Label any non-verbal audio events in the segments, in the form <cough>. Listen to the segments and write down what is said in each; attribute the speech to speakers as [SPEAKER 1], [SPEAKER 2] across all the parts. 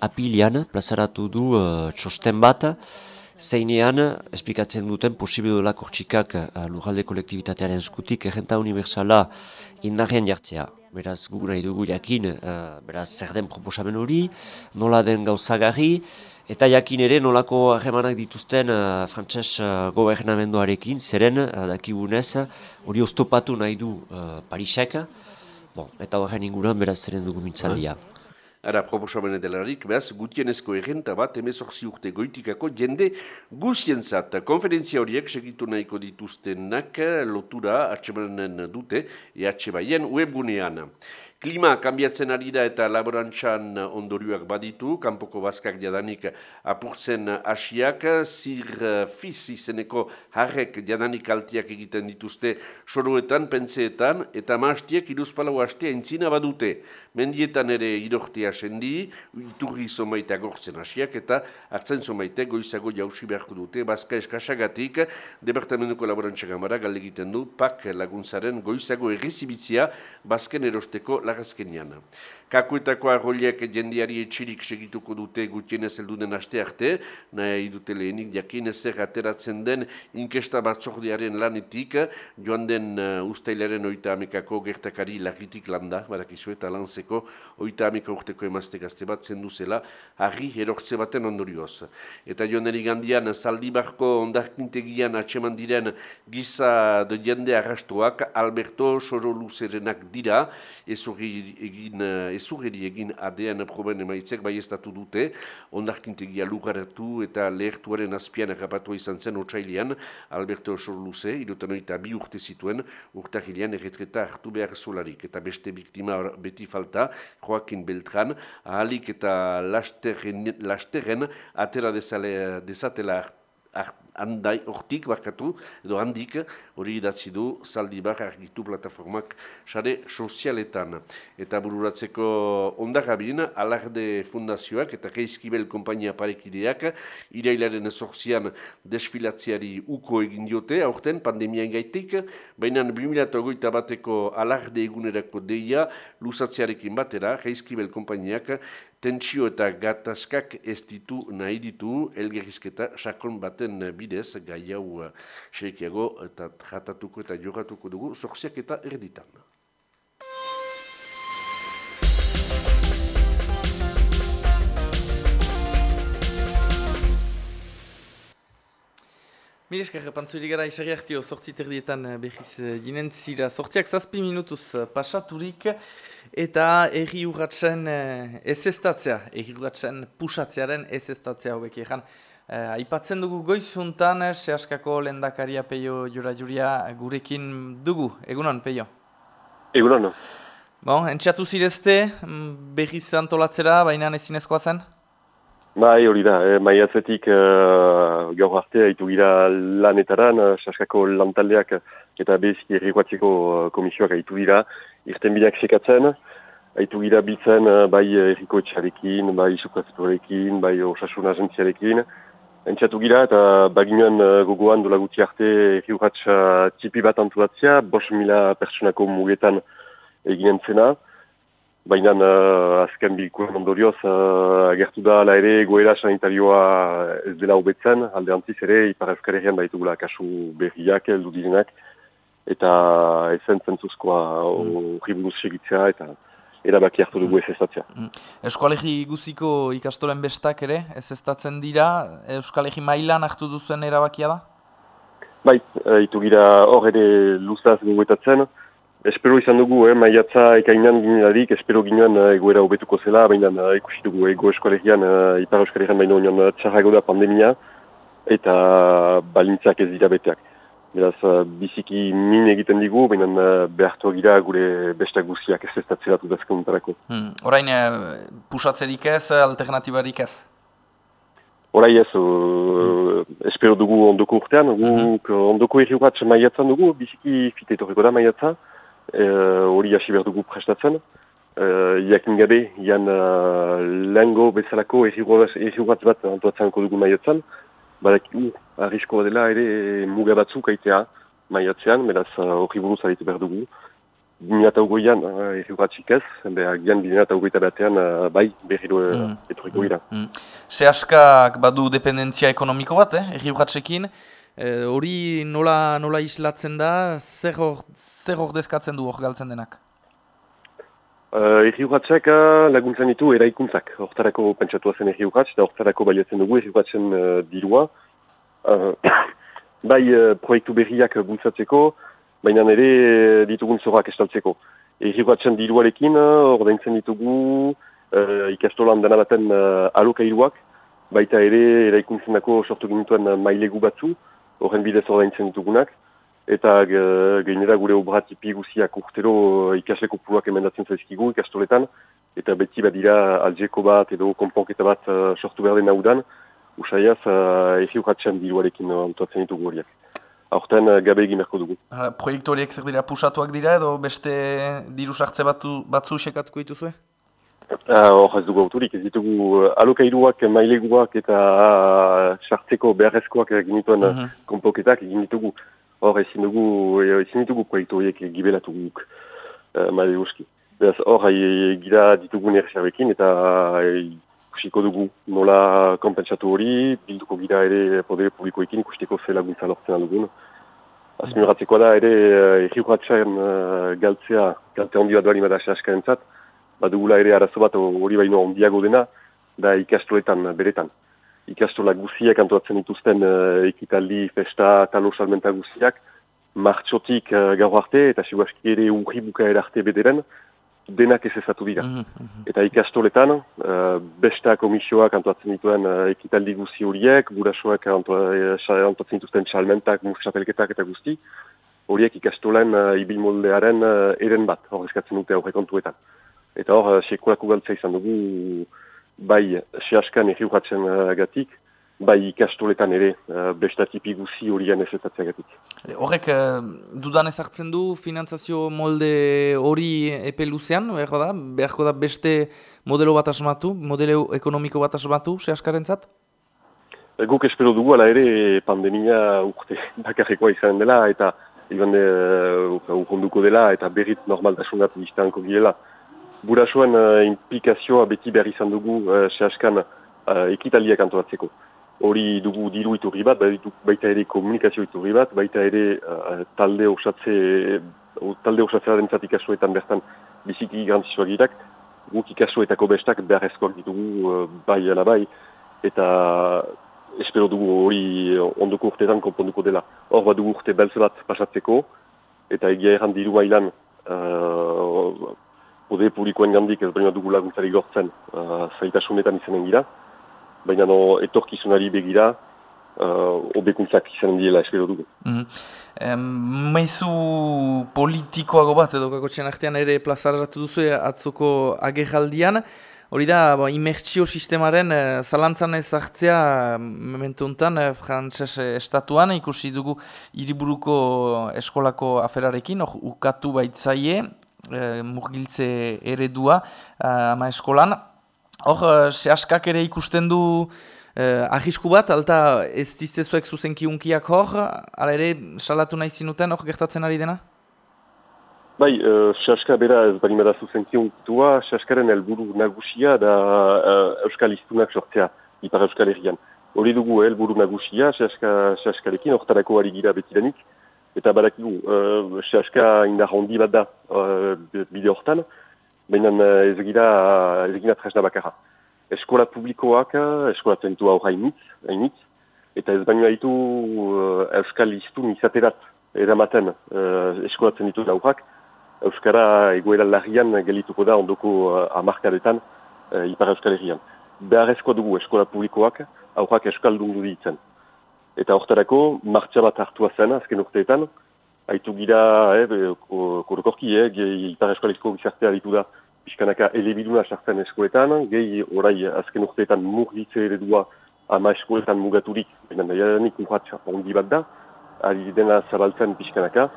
[SPEAKER 1] apilian plazaratu du uh, txosten bat, zeinean, esplikatzen duten, posibidula kortxikak uh, lujalde kolektibitatearen eskutik, errenta universala indarrean jartzea. Beraz, gu nahi dugu jakin, uh, beraz, zer den proposamen hori, nola den gauzagarri, eta jakin ere nolako harremanak dituzten uh, frantses uh, gobernamenduarekin, zeren, uh, dakibunez, hori oztopatu nahi du uh, Parisek, bon, eta horren inguruan beraz zeren dugu mintzaldia.
[SPEAKER 2] Ara, proposamene delarik, behaz, gutienezko errenta bat, emezorzi urte goitikako jende guzientzat. Konferentzia horiek segitu nahiko dituztenak lotura atxemanen dute, ehatxe baien webgunean. Klima kanbiatzen ari da eta laborantzan ondorioak baditu, kanpoko bazkak jadanik apurtzen hasiak, zir fiz izeneko harrek jadanik altiak egiten dituzte soruetan, pentseetan, eta maastiek iruzpalau hastea entzina badute. Mendietan ere idortea sendi, iturri zomaita gortzen hasiak, eta hartzen zomaite goizago jausi beharko dute, bazka eskasagatik, departamentuko laborantza gamara egiten du, pak laguntzaren goizago errezibitzia, bazken erosteko lekker skien julle. Kakuetako arroliak jendiari etxirik segituko dute gutienez den aste arte, nahi dute lehenik jakin ezer ateratzen den inkesta batzordiaren lanetik, joan den uh, ustailaren oita amekako gertakari lagitik landa, barakizu eta lanzeko oita ameka urteko emazte gazte bat zendu zela, harri erortze baten ondorioz. Eta joan den igandian, zaldibarko ondarkintegian atseman diren giza de jende arrastuak, Alberto Soroluzerenak dira, ezurri egin uh, ezugeri egin adean proben emaitzek bai estatu dute, ondarkintegia lugaratu eta lehertuaren azpian errapatua izan zen otxailian, Alberto Sorluze, irutan oita bi urte zituen, urtahilean erretreta hartu behar zolarik, eta beste biktima beti falta, Joaquin Beltran, ahalik eta lasterren, lasterren atera dezatela hartu handai hortik barkatu, edo handik hori idatzi du zaldibar argitu plataformak sare sozialetan. Eta bururatzeko ondagabin, alarde fundazioak eta geizkibel kompainia parekideak irailaren ezorzian desfilatziari uko egin diote, aurten pandemiaen gaitik, baina 2008 bateko alarde egunerako deia lusatziarekin batera, geizkibel kompainiak tentsio eta gatazkak ez ditu nahi ditu elgerrizketa sakon baten bidez gai hau seikiago eta tratatuko eta jogatuko dugu zorziak eta erditan.
[SPEAKER 3] Mire esker, pantzuiri gara isari hartio sortzit erdietan eh, behiz ginen eh, zira. Sortziak zazpi minutuz eh, pasaturik eta erri urratzen ez estatzea, erri urratzen pusatzearen ez estatzea hobek egan. Aipatzen dugu goizuntan, sehaskako lendakaria peio jura juria gurekin dugu. Egunon, peio?
[SPEAKER 4] Egunon.
[SPEAKER 3] Bon, entxatu zirezte, mm, behiz antolatzera, baina ezinezkoa zen?
[SPEAKER 4] Bai, hori da, eh, maiatzetik uh, gaur arte haitu gira lanetaran, uh, saskako lantaldeak eta bezki errikoatzeko uh, komisioak haitu gira, irten bideak sekatzen, haitu gira bitzen uh, bai erriko etxarekin, bai isukazitorekin, bai osasun agentziarekin, entxatu gira eta baginoen uh, gogoan dola guti arte errikoatz uh, tipi bat antulatzea, bos mila pertsonako mugetan eginen zena, Baina uh, azken bilkuen ondorioz uh, agertu da ala ere goera sanitarioa ez dela hobetzen, alde antziz ere ipar euskal baitugula kasu berriak eldu direnak eta ezen zentzuzkoa mm. horri buruz segitzea eta erabaki hartu dugu mm. ez estatzea. Mm.
[SPEAKER 3] Euskalegi guziko ikastoren bestak ere ez estatzen dira, Euskalegi mailan hartu duzen erabakia da?
[SPEAKER 4] Bai, itu gira hor ere luzaz guguetatzen, Espero izan dugu, eh, maiatza ekainan ginelarik, espero ginoen uh, egoera hobetuko zela, baina uh, ikusi dugu ego eskolegian, uh, ipar eskolegian baina union uh, txarrago da pandemia, eta balintzak ez dira beteak. Beraz, uh, biziki min egiten digu, baina uh, behartu gira gure bestak guziak ez ez tatzelatu dazkuntarako.
[SPEAKER 3] Hmm. Horain, uh, pusatzerik ez, alternatibarik ez?
[SPEAKER 4] Horai ez, uh, espero dugu ondoko urtean, mm -hmm. ondoko erriurat maiatzan dugu, biziki fitetoriko da maiatza, Eh, hori hasi behar dugu prestatzen. Iakin eh, gabe, ian uh, lehengo bezalako erriguatz bat antuatzanko dugu maiotzan. Badak, uh, arrisko dela ere muga batzuk aitea maiatzean, beraz hori uh, buruz aritu behar dugu. Binata ugoian, uh, erri urratxik ez, gian binata ugoita batean, bai, berriro mm. etoriko gira. Mm.
[SPEAKER 3] Sehaskak badu dependentzia ekonomiko bat, eh, erri urratxekin. Hori nola, nola islatzen da, zer hor dezkatzen du hor galtzen denak?
[SPEAKER 4] Uh, erri urratxak laguntzen ditu eraikuntzak. Hortarako pentsatua zen erri urratx, eta hortarako baiatzen dugu erri urratxen uh, dirua. Uh, <coughs> bai, uh, proiektu berriak bultzatzeko, baina eh, ditugun zorrak estaltzeko. Erribatzen diruarekin, eh, ordaintzen ditugu uh, ikastolan dena uh, alokairuak, baita ere eraikuntzen dako sortu ginituen mailegu batzu, horren bidez ordaintzen ditugunak, eta gainera gure obra tipi guziak urtero ikasleko puluak emendatzen zaizkigu ikastoletan, eta beti badira alzeko bat edo konponketa bat uh, sortu behar den haudan, usaiaz uh, erribatzen diruarekin uh, antoatzen ditugu horiak aurten uh, gabe egin dugu.
[SPEAKER 3] proiektu horiek zer dira pusatuak dira edo beste diru sartze batu, batzu sekatuko dituzue?
[SPEAKER 4] Ah, hor ez dugu auturik, ez ditugu alokairuak, maileguak eta sartzeko beharrezkoak egin dituen uh mhm. konpoketak egin ditugu. Hor ezin dugu, ezin ditugu proiektu horiek gibelatu guk uh, maileguski. Beraz hor gira ditugu nerxarekin eta ikusiko dugu nola kompensatu hori, bilduko gira ere podere publikoekin ikusteko ze laguntza lortzen aldugun. Azmiratzeko da ere erri uh, galtzea, galte handi bat duari madasa askaren zat, badugula ere arazo bat hori baino ondiago dena, da ikastoletan beretan. Ikastola guziak antoatzen dituzten uh, ekitaldi, festa, talo salmenta guziak, martxotik uh, gaur arte eta seguaski ere urri buka arte bederen, denak ez ezatu dira. Mm -hmm. Eta ikastoletan, uh, besta komisioak antoatzen dituen uh, ekitaldi guzi horiek, burasoak antoatzen dituzten txalmentak, muskapelketak eta guzti, horiek ikastolen uh, ibil moldearen uh, eren bat, hor eskatzen dute aurrekontuetan. Eta hor, uh, sekulako galtza izan dugu, bai, sehaskan erriukatzen uh, gatik, bai ikastoletan ere uh, bestatipi guzi horien ezetatzeagatik.
[SPEAKER 3] Horrek, uh, dudan ezartzen du finantzazio molde hori epe luzean, beharko da? Beharko da beste modelo bat asmatu, modelo ekonomiko bat asmatu, sehaskaren zat?
[SPEAKER 4] Eh, guk espero dugu, ala ere pandemia urte bakarrekoa izan dela, eta iban de, uh, dela, eta berrit normaltasunat biztanko girela. Burasoen uh, implikazioa beti behar izan dugu uh, sehaskan uh, ekitaliak antolatzeko hori dugu diru iturri bat, baita ere komunikazio iturri bat, baita ere uh, talde osatze, uh, talde osatzea dentzat ikasuetan bertan biziki garantizoa girak, guk ikasuetako bestak beharrezkoak ditugu uh, bai ala bai, eta espero dugu hori ondoko urteetan konponduko dela. Hor bat dugu urte belze bat pasatzeko, eta egia erran diru bailan, uh, ode publikoen gandik ez baina dugu laguntzari gortzen, uh, zaitasunetan izanen gira, baina no, etorkizunari begira, uh, obekuntzak izan diela espero dugu. Mm
[SPEAKER 3] -hmm. Maizu politikoago bat edo kakotxean artean ere plazaratu duzu atzoko agerraldian, hori da, bo, imertsio sistemaren uh, zalantzan ezartzea mementu honetan uh, frantses estatuan, ikusi dugu hiriburuko eskolako aferarekin, hor ukatu baitzaie, uh, murgiltze eredua uh, ama eskolan, Hor, uh, sehaskak ere ikusten du uh, ahisku bat, alta ez diztezuek zuzenki unkiak hor, ala ere salatu nahi zinuten hor gertatzen ari dena?
[SPEAKER 4] Bai, uh, sehaska bera ez bari mada zuzenki unkitua, sehaskaren helburu nagusia da uh, euskal iztunak sortzea, ipar euskal herrian. Hori dugu helburu nagusia, sehaska, sehaskarekin, hortarako ari gira betidanik, eta badakigu, uh, sehaska indar handi bat da uh, bide hortan, baina eh, ez gira tresna bakarra. Eskola publikoak, eskola zentu hau hainitz, eta ez baino haitu uh, euskal iztun izaterat eramaten uh, eskola zentu daurak, euskara egoera larrian gelituko da ondoko uh, amarkadetan uh, ipar euskal herrian. Beharrezkoa dugu eskola publikoak, aurrak eskal dundu ditzen. Eta horretarako, martxa bat hartua zen, azken urteetan, haitu gira, eh, korokorki, eh, ipar eskolezko gizartea ditu da, pixkanaka elebiduna sartzen eskoletan, gehi orai azken urteetan murgitze eredua ama eskoletan mugaturik, baina nahianik urratxa ondi bat da, ari dena zabaltzen pixkanaka,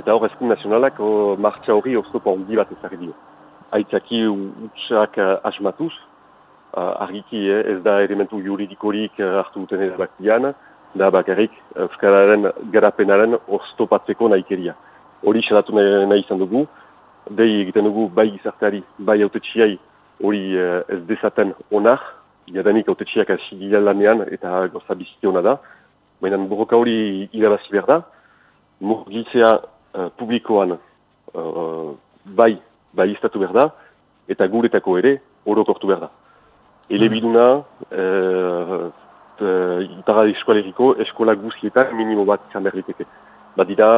[SPEAKER 4] eta hor eskun nazionalak o, martxa hori oztopa ondi bat ezagri dio. Aitzaki utxak uh, asmatuz, uh, argiki eh, ez da elementu juridikorik uh, hartu duten erabakian, da bakarrik Euskararen garapenaren oztopatzeko nahikeria. Hori salatu nahi, nahi izan dugu, dei egiten dugu bai gizarteari, bai autetxiai hori uh, ez dezaten onar, jadanik autetxiak hasi gira lanean eta goza bizite hona da, baina borroka hori irabazi behar da, murgiltzea uh, publikoan uh, bai, bai iztatu behar da, eta guretako ere orokortu behar da. Elebiduna, uh, uh, eskoaleriko eskola guztietan minimo bat izan behar diteke. Bat dira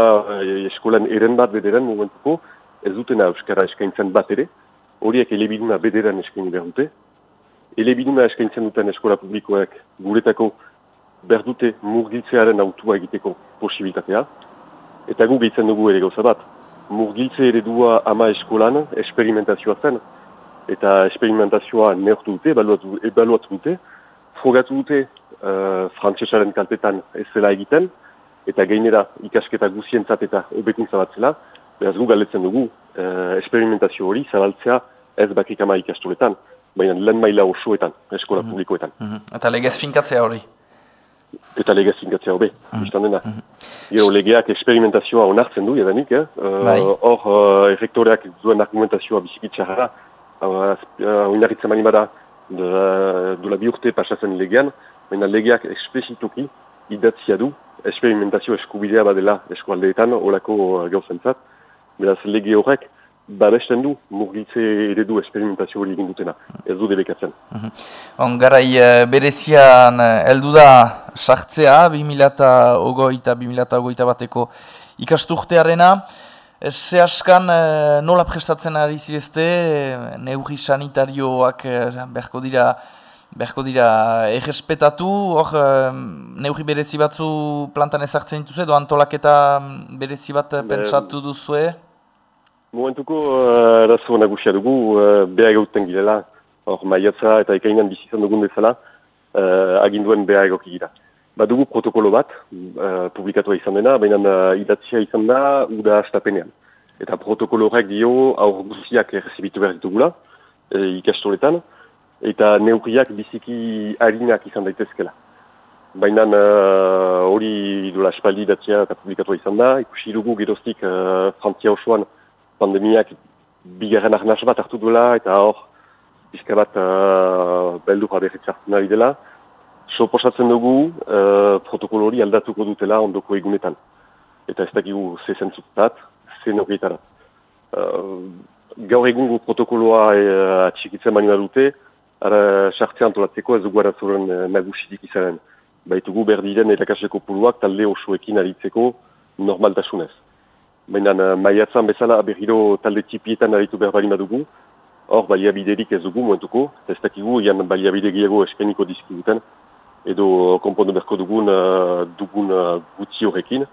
[SPEAKER 4] eskolan eren bat bederen momentuko, ez dutena euskara eskaintzen bat ere, horiek elebiduna bederan eskaini behar dute. Elebiduna eskaintzen duten eskola publikoak guretako behar dute murgiltzearen autua egiteko posibilitatea. Eta gu gehitzen dugu ere gauza bat. Murgiltze ere dua ama eskolan esperimentazioa zen. Eta esperimentazioa neortu dute, ebaluatu dute. Frogatu dute uh, frantzesaren kalpetan ez zela egiten. Eta gainera ikasketa guzientzat eta obekuntza bat zela. Beraz gu galetzen dugu, eh, esperimentazio hori zabaltzea ez bakik ama ikastoletan, baina lehen maila osoetan, eskola mm -hmm. publikoetan.
[SPEAKER 3] Mm Eta legez finkatzea hori?
[SPEAKER 4] Eta legez finkatzea hori, mm -hmm. dena. Mm -hmm. legeak esperimentazioa onartzen du, edanik, eh? Bai. hor uh, efektoreak duen argumentazioa bizikitxarra, oinarritzen uh, mani bada, dula bi urte pasatzen legean, baina legeak espezituki idatzia du, esperimentazio eskubidea badela eskualdeetan, olako gauzentzat, beraz lege horrek babesten du murgitze eredu esperimentazio hori egin dutena, ez du debekatzen.
[SPEAKER 3] Mhm. On, garai eh, berezian eh, heldu da sartzea, 2008 eta 2008 bateko ikasturtearena, Ze askan nola prestatzen ari zirezte, neurri sanitarioak beharko dira beharko dira errespetatu, hor neurri berezi batzu plantan ezartzen dituzu edo antolaketa berezi bat pentsatu duzue?
[SPEAKER 4] Momentuko uh, arazo nagusia dugu, uh, beha egauten girela, hor maiatza eta ekainan bizizan dugun bezala, uh, aginduen beha egoki gira. Ba dugu protokolo bat, uh, publikatua izan dena, baina uh, idatzia izan da, uda astapenean. Eta protokolo horrek dio, aur guztiak errezibitu behar ditugula, e, ikastoletan, eta neukriak biziki harinak izan daitezkela. Baina hori uh, dola espaldi idatzia eta publikatua izan da, ikusi dugu geroztik uh, Frantzia osoan, pandemiak bigarren arnaz bat hartu duela eta hor bizka bat uh, beldu nahi dela. Soposatzen dugu uh, protokolo hori aldatuko dutela ondoko egunetan. Eta ez dakigu ze zentzutat, ze norrietarat. Uh, gaur egungo protokoloa uh, atxikitzen mani dute, ara sartzean antolatzeko ez dugu arazoren uh, nagusitik izanen. Baitugu berdiren erakaseko puluak talde osoekin aritzeko normaltasunez. Baina uh, maiatzan bezala berriro talde txipietan aritu behar bali dugu. Hor, baliabiderik ez dugu momentuko. Ez dakigu, ian baliabide gehiago eskeniko dizkiduten. Edo konpondu berko dugun, uh, dugun uh, gutzi horrekin.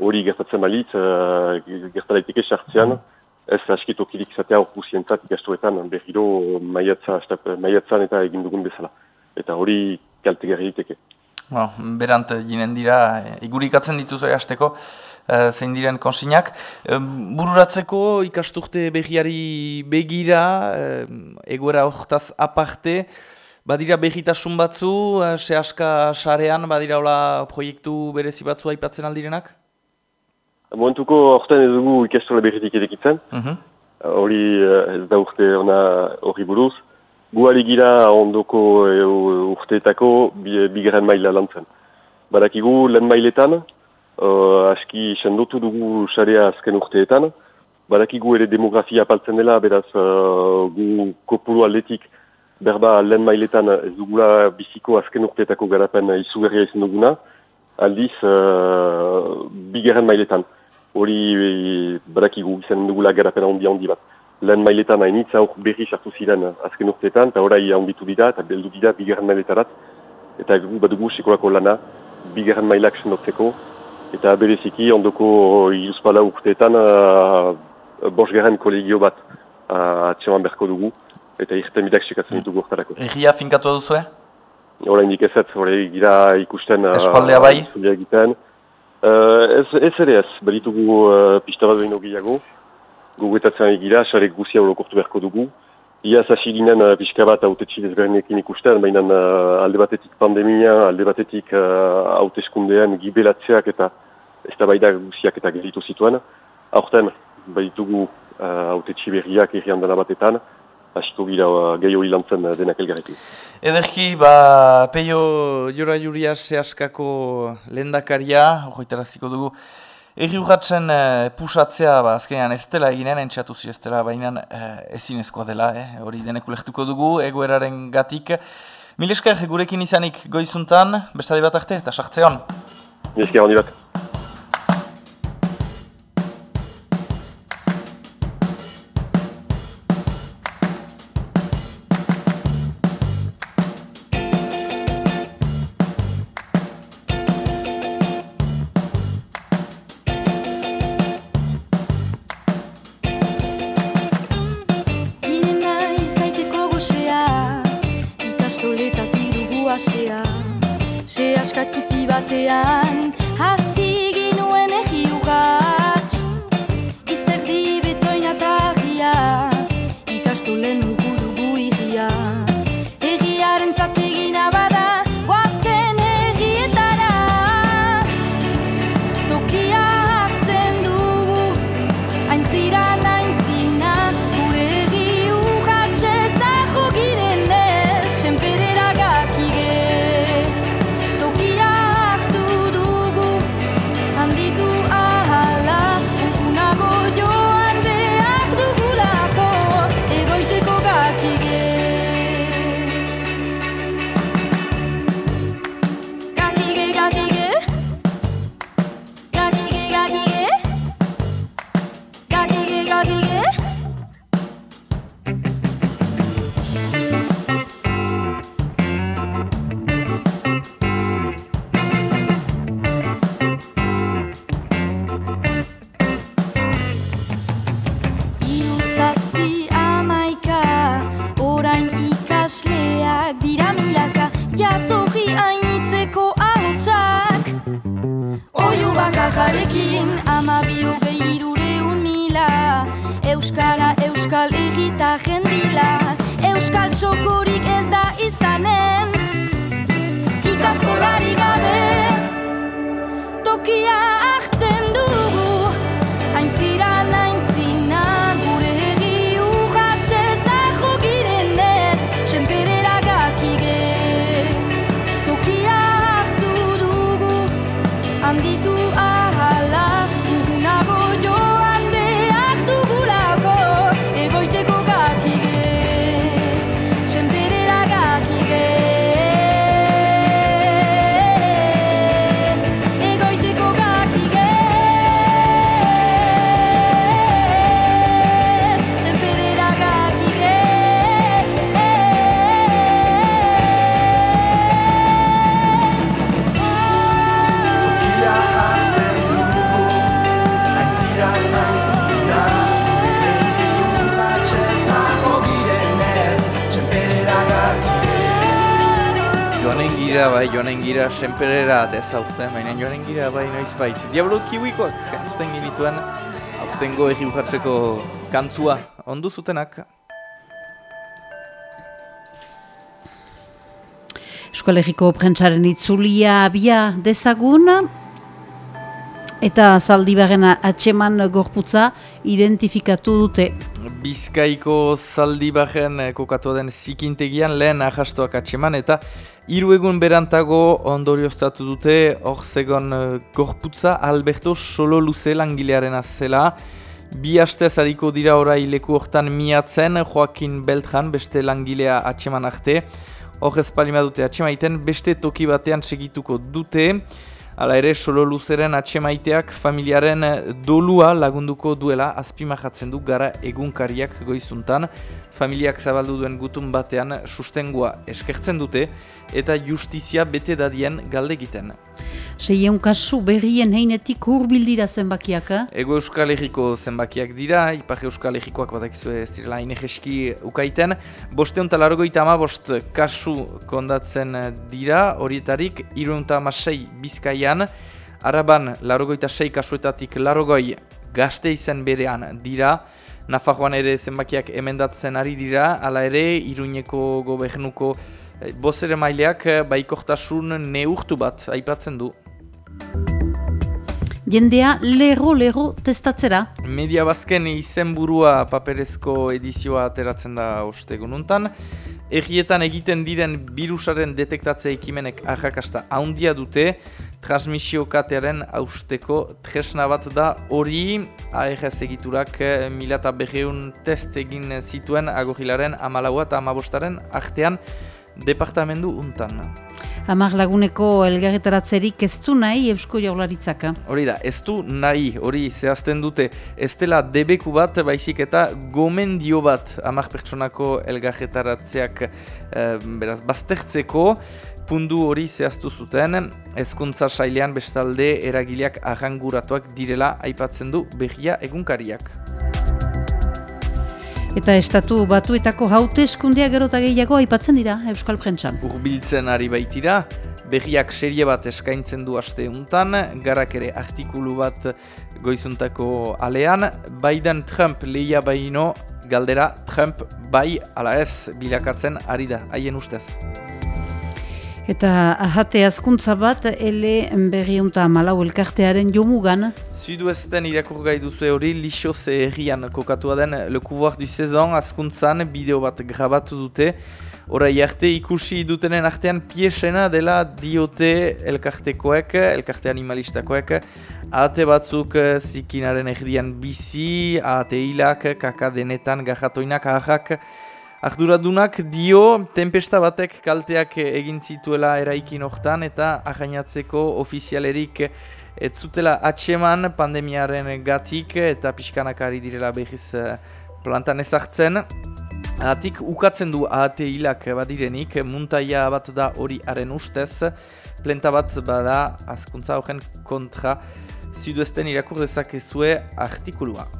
[SPEAKER 4] Hori gertatzen malit, uh, gertalaiteke sartzean. Ez askitokirik zatea hor guzientzat ikastuetan berriro maiatzan eta egin dugun bezala. Eta hori kaltegarri diteke.
[SPEAKER 3] Well, berant, jinen dira, igurikatzen dituzu hasteko. Eh, zein diren konsinak. bururatzeko ikasturte behiari begira, egoera hortaz aparte, badira behitasun batzu, uh, sehaska sarean, badira hola proiektu berezi batzu aipatzen aldirenak?
[SPEAKER 4] Momentuko horten ez dugu ikastola behitik edekitzen. Mhm. Hori uh ez da urte hori buruz. Guali gira ondoko urteetako bigarren maila lantzen. Badakigu lehen mailetan, uh, aski sendotu dugu sarea azken urteetan. Badakigu ere demografia apaltzen dela, beraz uh, gu kopuru aldetik berba lehen mailetan ez dugula biziko azken urteetako garapen izugarria izan duguna. Aldiz, uh, bigarren mailetan. Hori badakigu izan dugula garapen handi handi bat. Lehen mailetan hainitza hor berri sartu ziren azken urteetan, eta orai handitu dira, eta beldu dira bigarren mailetarat. Eta gu badugu sekolako lana, bigarren mailak sendotzeko, eta bereziki ondoko iluzpala urteetan uh, bosgarren kolegio bat uh, atxeman berko dugu eta irten bidak sekatzen ditugu urtarako.
[SPEAKER 3] Egia finkatu duzu, eh?
[SPEAKER 4] Hora indik ez ez, hori gira ikusten...
[SPEAKER 3] Espaldea bai?
[SPEAKER 4] Egiten. Uh, ez, ez ere ez, beritugu uh, pista bat behin ogiago, gugetatzen egira, xarek guzia horokortu berko dugu. Ia hasi ginen uh, pixka bat autetxi desbernekin ikusten, baina uh, alde batetik pandemia, alde batetik uh, hauteskundean gibelatzeak eta ez da baida guziak eta gelitu zituen. Aurten, baitugu
[SPEAKER 5] haute txiberriak errian dena batetan, hasiko gira uh, gehi hori lantzen denak elgarrekin.
[SPEAKER 3] Ederki, ba, peio jura juria sehaskako lendakaria, horretaraziko dugu, Eri urratzen uh, pusatzea, ba, azkenean ez dela eginen, entxatu zi ez dela, baina uh, ezinezkoa dela, eh? hori denek ulektuko dugu, egoeraren gatik. Milesker, gurekin izanik goizuntan, bestade bat arte, eta sartzean.
[SPEAKER 5] Milesker, honi bat. euskararekin Ama bioge irureun mila. Euskara euskal egita jendila. Euskal txokorik ez da izanen. Ikastolari gabe Tokia
[SPEAKER 3] joanen gira senperera dezauten, baina joanen gira bai noiz bait. Diablo kiwikoak, entzuten ginituen, aurtengo egi ukatzeko kantzua, ondu zutenak.
[SPEAKER 6] Eskolegiko prentsaren itzulia abia dezagun, eta zaldi bagena atxeman gorputza identifikatu dute.
[SPEAKER 3] Bizkaiko zaldi bagen kokatu den zikintegian lehen ahastuak atxeman eta Hiru egun berantago ondorioztatu dute hor zegon uh, gorputza Alberto Solo Luze langilearen azela. Bi haste zariko dira orai leku hortan miatzen Joaquin Beltran beste langilea atseman arte. Hor ez palima dute atsemaiten beste toki batean segituko dute. Hala ere, solo luzeren atxemaiteak familiaren dolua lagunduko duela azpimahatzen du gara egunkariak goizuntan. Familiak zabaldu duen gutun batean sustengua eskertzen dute eta justizia bete dadien galde egiten.
[SPEAKER 6] Seien kasu berrien heinetik hurbildira zenbakiak, eh?
[SPEAKER 3] Ego Euskal Herriko zenbakiak dira, Ipar Euskal Herrikoak batak zuen ez direla inegeski ukaiten. Boste honta largoita ama bost kasu kondatzen dira, horietarik irunta ama sei bizkaian, araban largoita sei kasuetatik largoi gazte izan berean dira, Nafarroan ere zenbakiak emendatzen ari dira, ala ere iruñeko gobernuko bozere maileak eh, baikortasun neurtu bat aipatzen du.
[SPEAKER 6] jendea lero-lero testatzera.
[SPEAKER 3] Media bazken izenburua paperezko edizioa ateratzen da ostegununtan. Egietan egiten diren virusaren detektatze ekimenek ahakasta handia dute, transmisio katearen austeko tresna bat da hori ARS egiturak eh, mila eta test egin zituen agogilaren amalaua eta amabostaren artean departamendu untan.
[SPEAKER 6] Hamar laguneko elgarretaratzerik ez du nahi Eusko Jaularitzaka.
[SPEAKER 3] Hori da, ez du nahi, hori zehazten dute, ez dela debeku bat, baizik eta gomendio bat hamar pertsonako elgarretaratzeak e, beraz, baztertzeko, pundu hori zehaztu zuten, ezkuntza sailean bestalde eragileak ahanguratuak direla aipatzen du behia egunkariak.
[SPEAKER 6] Eta estatu batuetako haute eskundea gerota gehiago aipatzen dira Euskal Prentsan.
[SPEAKER 3] Urbiltzen ari baitira, behiak serie bat eskaintzen du aste untan, garak ere artikulu bat goizuntako alean, Biden Trump lehia baino galdera Trump bai ala ez bilakatzen ari da, haien ustez.
[SPEAKER 6] Eta ahate azkuntza bat, ele berriunta malau elkartearen jomugan.
[SPEAKER 3] Zuidu ezten irakur gai duzu hori, lixo zeherian kokatua den Le Couvoir du Sezon azkuntzan bideo bat grabatu dute. Horai arte ikusi dutenen artean piesena dela diote elkartekoek, elkarte animalistakoek. Ate batzuk zikinaren erdian bizi, ate hilak, kakadenetan, gajatoinak, ahak, Arduradunak dio tempesta batek kalteak egin zituela eraikin hortan eta ahainatzeko ofizialerik ez zutela atseman pandemiaren gatik eta pixkanak ari direla behiz eh, plantan ezartzen. Atik ukatzen du ahate hilak badirenik, muntaia bat da hori haren ustez, plenta bat bada azkuntza horren kontra, ziduesten irakur dezakezue artikulua.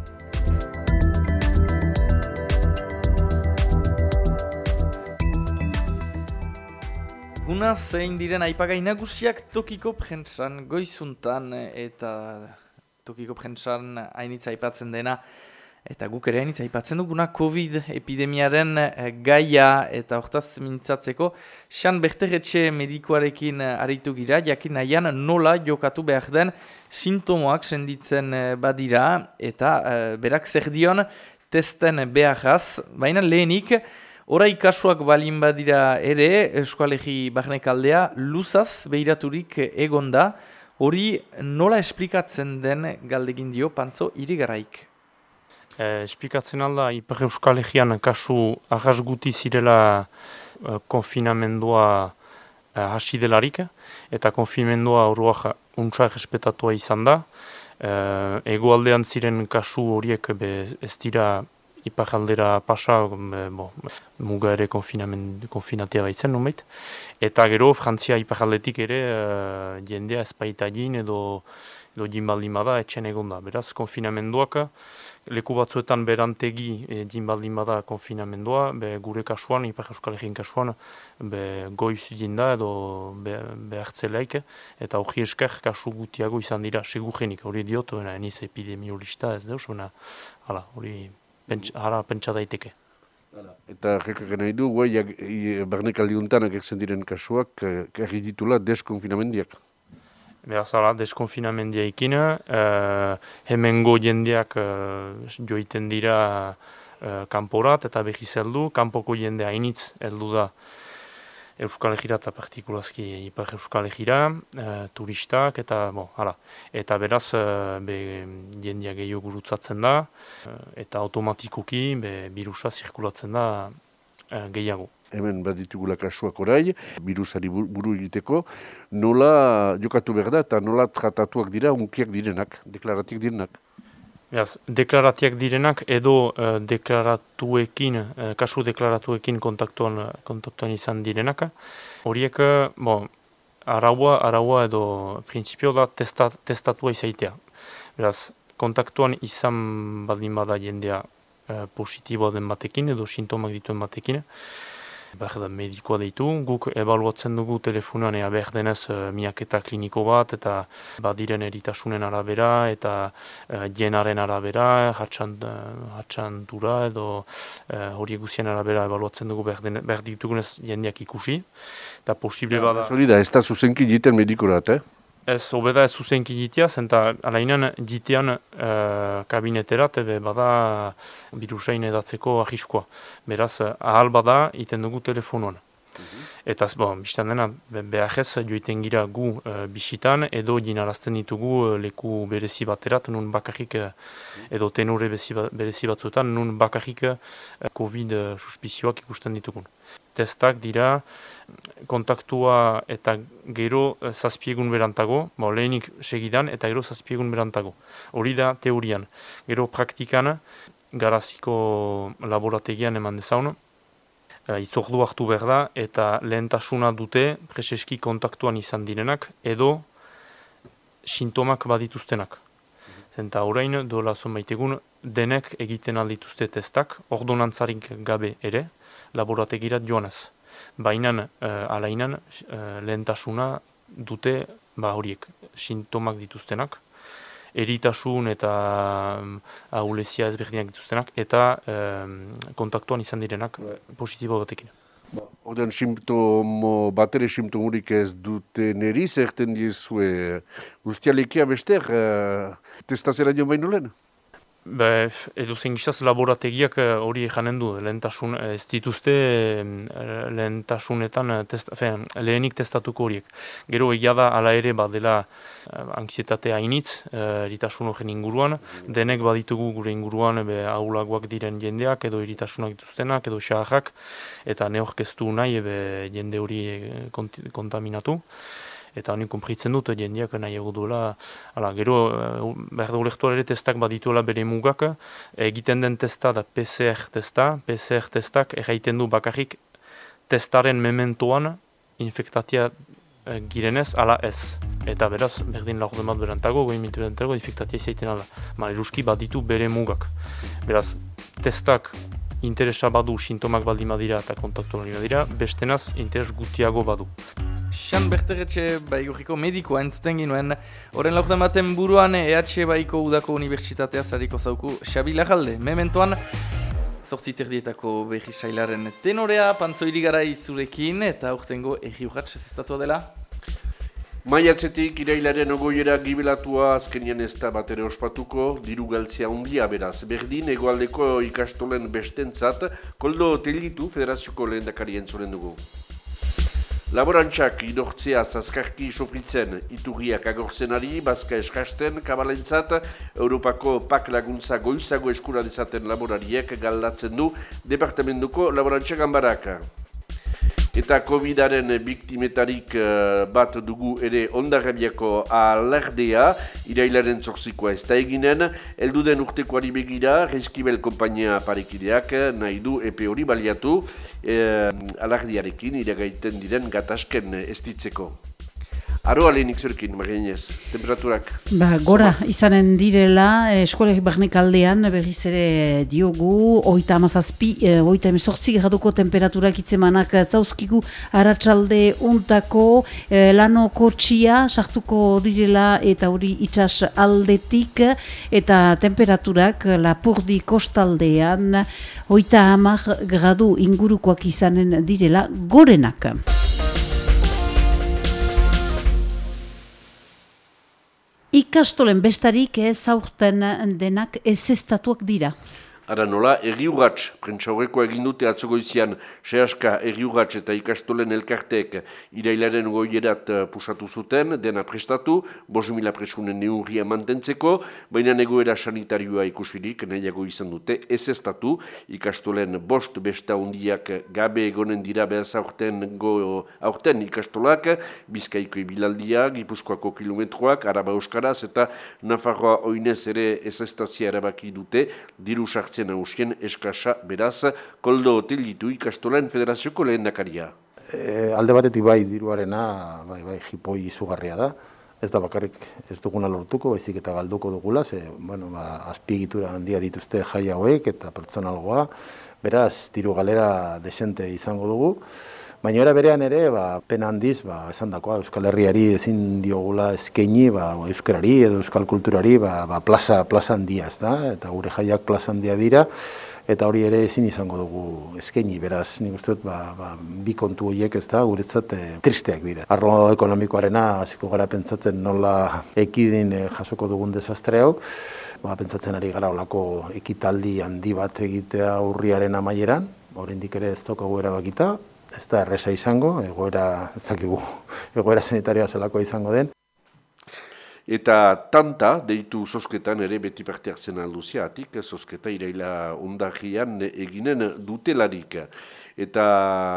[SPEAKER 3] Una zein diren aipagai nagusiak tokiko prentsan goizuntan eta tokiko prentsan hainitza aipatzen dena eta guk ere hainitza aipatzen duguna COVID epidemiaren eh, gaia eta hortaz mintzatzeko Xan Berteretxe medikoarekin aritu gira, jakin nahian nola jokatu behar den sintomoak senditzen eh, badira eta berak zer dion testen beharaz, baina lehenik Horai kasuak balin badira ere, eskualegi barnek aldea, luzaz behiraturik egon da, hori nola esplikatzen den galdegin dio, pantzo, irigaraik?
[SPEAKER 7] E, esplikatzen alda, Iper Euskalegian kasu ahas guti zirela e, konfinamendua e, hasi delarik, eta konfinamendua horroak untsak espetatua izan da. E, ego ziren kasu horiek be, ez dira ipajaldera pasa, bo, muga ere konfinatea baitzen, nomait. Eta gero, Frantzia ipajaldetik ere, uh, jendea ezpaita egin edo, edo jinbaldin bada etxen egon da. Beraz, konfinamenduak, leku batzuetan berantegi e, jinbaldin bada konfinamendua, be, gure kasuan, ipaj euskal egin kasuan, be, goiz jinda edo be, behartzelaik, eta hori esker kasu gutiago izan dira, segurenik, hori diotu, eniz epidemiolista ez deus, hori hala pentsa daiteke.
[SPEAKER 2] Eta jekak nahi du, guai, barnek aldiuntanak ekzen diren kasuak, kerri ditula deskonfinamendiak.
[SPEAKER 7] Beraz, ala, deskonfinamendia ikina, uh, hemengo jendeak uh, joiten dira uh, kanporat eta behiz heldu, kanpoko jendea initz heldu da Euskal Egira eta partikulazki Ipar Euskal Egira, eh, turistak eta, bo, hala. Eta beraz, e, be, jendia gehiago gurutzatzen da, e, eta automatikoki be, virusa zirkulatzen da e, gehiago.
[SPEAKER 2] Hemen bat ditugula kasuak orai, virusari buru egiteko, nola jokatu behar da eta nola tratatuak dira, unkiak direnak, deklaratik direnak.
[SPEAKER 7] Beraz, deklaratiak direnak edo uh, deklaratuekin, uh, kasu deklaratuekin kontaktuan, kontaktuan izan direnak. Horiek, bon, araua, araua edo prinsipio da testat, testatua izaitea. Beraz, kontaktuan izan baldin bada jendea uh, positiboa den batekin edo sintomak dituen batekin behar da medikoa deitu, guk ebaluatzen dugu telefonan ea behar denez uh, miaketa kliniko bat eta badiren eritasunen arabera eta uh, jenaren arabera, hatxan, uh, dura edo uh, hori eguzien arabera ebaluatzen dugu behar, den, ditugunez jendeak ikusi. Eta posible ja, bada...
[SPEAKER 2] Hori da, ez da zuzenki jiten medikorat, eh?
[SPEAKER 7] Ez, obeda ez zuzenki jitia, zenta alainan jitean uh, kabineterat, ebe bada birusain edatzeko ahiskoa. Beraz, ahal bada, iten dugu telefonuan. Mhm. Eta, bon, biztan dena, behar ez, joiten gira gu uh, bisitan, edo jinarazten ditugu uh, leku berezi baterat, nun bakarrik, edo tenore ba, berezi batzuetan, nun bakarrik uh, COVID uh, suspizioak ikusten ditugun. Testak dira, kontaktua eta gero eh, zazpiegun berantago, bo, lehenik segidan eta gero zazpiegun berantago. Hori da teorian. Gero praktikan, garaziko laborategian eman dezaun, e, itzordu hartu behar da eta lehentasuna dute preseski kontaktuan izan direnak edo sintomak badituztenak. Zenta horrein, dola zonbaitegun, denek egiten aldituzte testak, ordonantzarik gabe ere, laborategirat joanez baina uh, alainan uh, lehentasuna dute ba horiek sintomak dituztenak eritasun eta um, ahulezia ezberdinak dituztenak eta um, kontaktuan izan direnak bai. positibo batekin.
[SPEAKER 2] Ba, Oden simptomo, batere simptomurik ez dute neri, zerten diezue guztialekia bester, uh, testazera joan baino lehen?
[SPEAKER 7] Be, edo zen laborategiak eh, hori janen du, lehentasun, eh, ez dituzte eh, lehentasunetan test, fe, lehenik testatuko horiek. Gero egia da, ala ere, ba, dela anxietatea initz, eritasun horren inguruan, denek baditugu gure inguruan be, aulagoak diren jendeak, edo eritasunak dituztenak, edo xaharrak, eta neorkeztu nahi be, jende hori kontaminatu eta honi konpritzen dut jendeak nahi egu duela. Hala, gero, eh, behar dugu ere testak badituela bere mugak, egiten den testa da PCR testa, PCR testak erraiten du bakarrik testaren mementoan infektatia e, girenez, ala ez. Eta beraz, berdin laur demat berantago, goi mintu berantago, infektatia izaiten ala. Ma, eruski baditu bere mugak. Beraz, testak interesa badu sintomak baldima dira eta kontaktu baldima dira, bestenaz interes gutiago badu.
[SPEAKER 3] Xan Berteretxe baigurriko medikoa entzuten ginuen, horren laurten baten buruan EH Baiko Udako Unibertsitatea zariko zauku Xabi Lajalde. Mementoan, zortzi terdietako behi sailaren tenorea, pantzoiri gara izurekin eta urtengo egi urratx ez dela.
[SPEAKER 2] Maiatzetik irailaren ogoiera gibelatua azkenian ez da bat ospatuko, diru galtzea undia beraz. Berdin, egoaldeko ikastolen bestentzat, koldo telitu federazioko lehen dakarien zuren dugu. Laborantxak idortzea zazkarki sofritzen iturriak agortzen ari, bazka eskasten, kabalentzat, Europako pak laguntza goizago eskura dezaten laborariek galdatzen du Departamentuko Laborantxak ambaraka. Eta COVID-aren biktimetarik uh, bat dugu ere ondarrabiako alardea, irailaren zorzikoa ez da eginen, elduden urtekoari begira, Reskibel kompainia parekideak nahi du epe hori baliatu, uh, alardearekin iragaiten diren gatazken ez ditzeko. Aroa lehenik zurkin, margenez, temperaturak?
[SPEAKER 6] Ba, gora, izanen direla, eh, eskolek barnek aldean, berriz ere diogu, oita amazazpi, eh, oita emezortzik graduko temperaturak itzemanak zauzkigu haratsalde untako, eh, lano kotxia, sartuko direla eta hori itxas aldetik, eta temperaturak lapurdi kostaldean, oita amaz gradu ingurukoak izanen direla gorenak. Ikastolen bestarik ez aurten denak ez estatuak dira.
[SPEAKER 2] Ara nola, erriugatz, prentsaurreko egin dute atzogoizian, sehaska erriugatz eta ikastolen elkarteek irailaren goierat uh, pusatu zuten, dena prestatu, bos mila presunen neurria mantentzeko, baina egoera sanitarioa ikusirik, nahiago izan dute, ez estatu, ikastolen bost besta hundiak gabe egonen dira behaz aurten, go, aurten ikastolak, bizkaiko ibilaldia, gipuzkoako kilometroak, araba euskaraz eta Nafarroa oinez ere ez estazia erabaki dute, diru sartzen itzen hausien eskasa beraz, koldo hotel ditu ikastolen federazioko lehen dakaria.
[SPEAKER 8] E, alde batetik bai diruarena, bai, bai, jipoi izugarria da. Ez da bakarrik ez duguna lortuko, baizik eta galduko dugula, ze, bueno, ba, azpiegitura handia dituzte jai hauek eta pertsonalgoa, beraz, diru galera desente izango dugu. Baina era berean ere, ba, pena handiz, ba, esan dakoa, Euskal Herriari ezin diogula eskaini, ba, Euskarari edo Euskal Kulturari, ba, ba, plaza, plaza handia, ez da? Eta gure jaiak plaza handia dira, eta hori ere ezin izango dugu eskaini beraz nik uste dut ba, ba, bi kontu horiek ez da guretzat e, tristeak dira. Arlo ekonomikoarena hasiko gara pentsatzen nola ekidin e, jasoko dugun desastre hau, ba, pentsatzen ari gara olako ekitaldi handi bat egitea urriaren amaieran, oraindik ere ez daukagu erabakita, ez da erresa izango, egoera ez dakigu, egoera sanitarioa zelako izango den,
[SPEAKER 2] Eta tanta, deitu sosketan ere beti parte hartzen alduzia, atik, sosketa iraila ondagian eginen dutelarik. Eta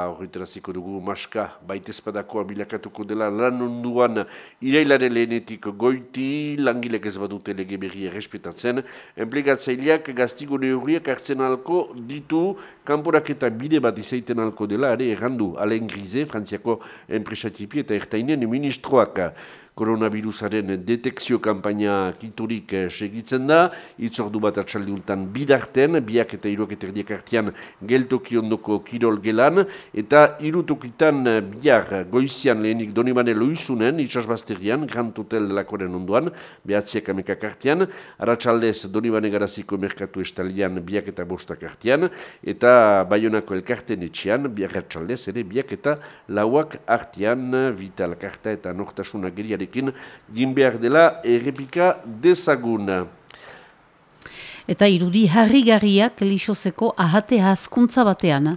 [SPEAKER 2] horretaraziko dugu maska, baitezpadakoa bilakatuko dela lan onduan irailaren lehenetik goiti, langilek ez badute lege berri errespetatzen. Enplegatzaileak gaztigo neurriak hartzen alko ditu, kanporak eta bide bat izaiten alko dela, ere errandu, alen grize, frantziako enpresatipi eta ertainen ministroak koronavirusaren detekzio kampaina kiturik eh, segitzen da, itzordu bat atxaldiuntan bidarten, biak eta iruak artian geltoki ondoko kirol gelan, eta irutukitan eh, biar goizian lehenik donibane loizunen, itxasbazterian, Grand Hotel delakoren onduan, behatziak amekak artian, aratxaldez donibane garaziko merkatu estalian biak eta bostak artian, eta baionako elkarten etxean, biak atxaldez ere biak eta lauak artian, vital karta eta nortasuna geriare Ekin, din behar dela errepika dezagun.
[SPEAKER 6] Eta irudi harrigarriak lixoseko ahate haskuntza batean.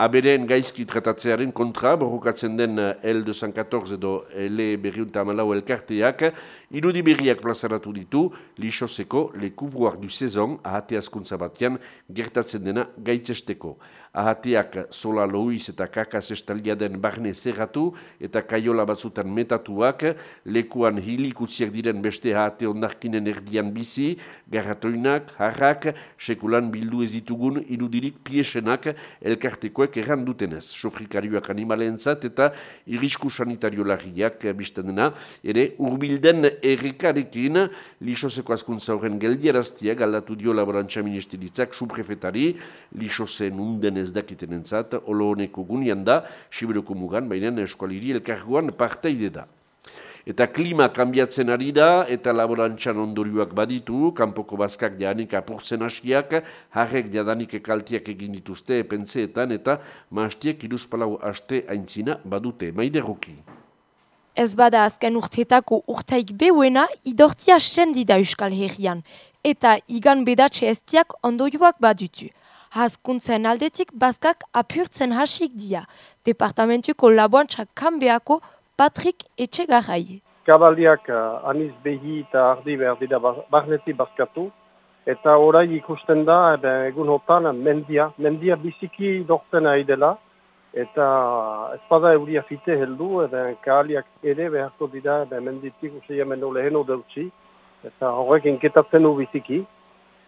[SPEAKER 2] Aberen gaizki tratatzearen kontra, borrokatzen den L214 edo L berriunta amalau elkarteak, irudi berriak plazaratu ditu, lixoseko le du sezon ahate haskuntza batean gertatzen dena gaitzesteko ahateak sola loiz eta kakaz estalia den barne zerratu eta kaiola batzutan metatuak, lekuan hilikutziak diren beste ahate ondarkinen erdian bizi, garratoinak, harrak, sekulan bildu ez ditugun irudirik piesenak elkartekoek erran dutenez. Sofrikarioak animalentzat eta irisku sanitario larriak bizten dena, ere urbilden errekarekin lixoseko askuntza horren geldieraztia galdatu dio laborantza ministeritzak suprefetari, lixosen unden ez dakiten entzat, olo honeko gunian da, Sibiruko mugan, baina eskualiri elkarguan parteide da. Eta klima kanbiatzen ari da, eta laborantxan ondorioak baditu, kanpoko bazkak janik apurtzen hasiak, harrek jadanik ekaltiak egin dituzte epentzeetan, eta maastiek iruzpalau aste aintzina badute, maide roki.
[SPEAKER 9] Ez bada azken urteetako urtaik behuena, idortia sendi da Euskal Herrian, eta igan bedatxe estiak ondorioak badutu. Hazkuntzen aldetik bazkak apurtzen hasik dia. Departamentuko laboantxak kanbeako Patrik Etxegarrai.
[SPEAKER 10] Kabaldiak uh, aniz behi eta ardi behar dira barneti bazkatu. Eta orai ikusten da, egun hotan, mendia. Mendia biziki dortzen dela. Eta espada euria fite heldu, eben kahaliak ere beharko dira, eben menditik usai hemen leheno deutzi. Eta horrek inketatzen biziki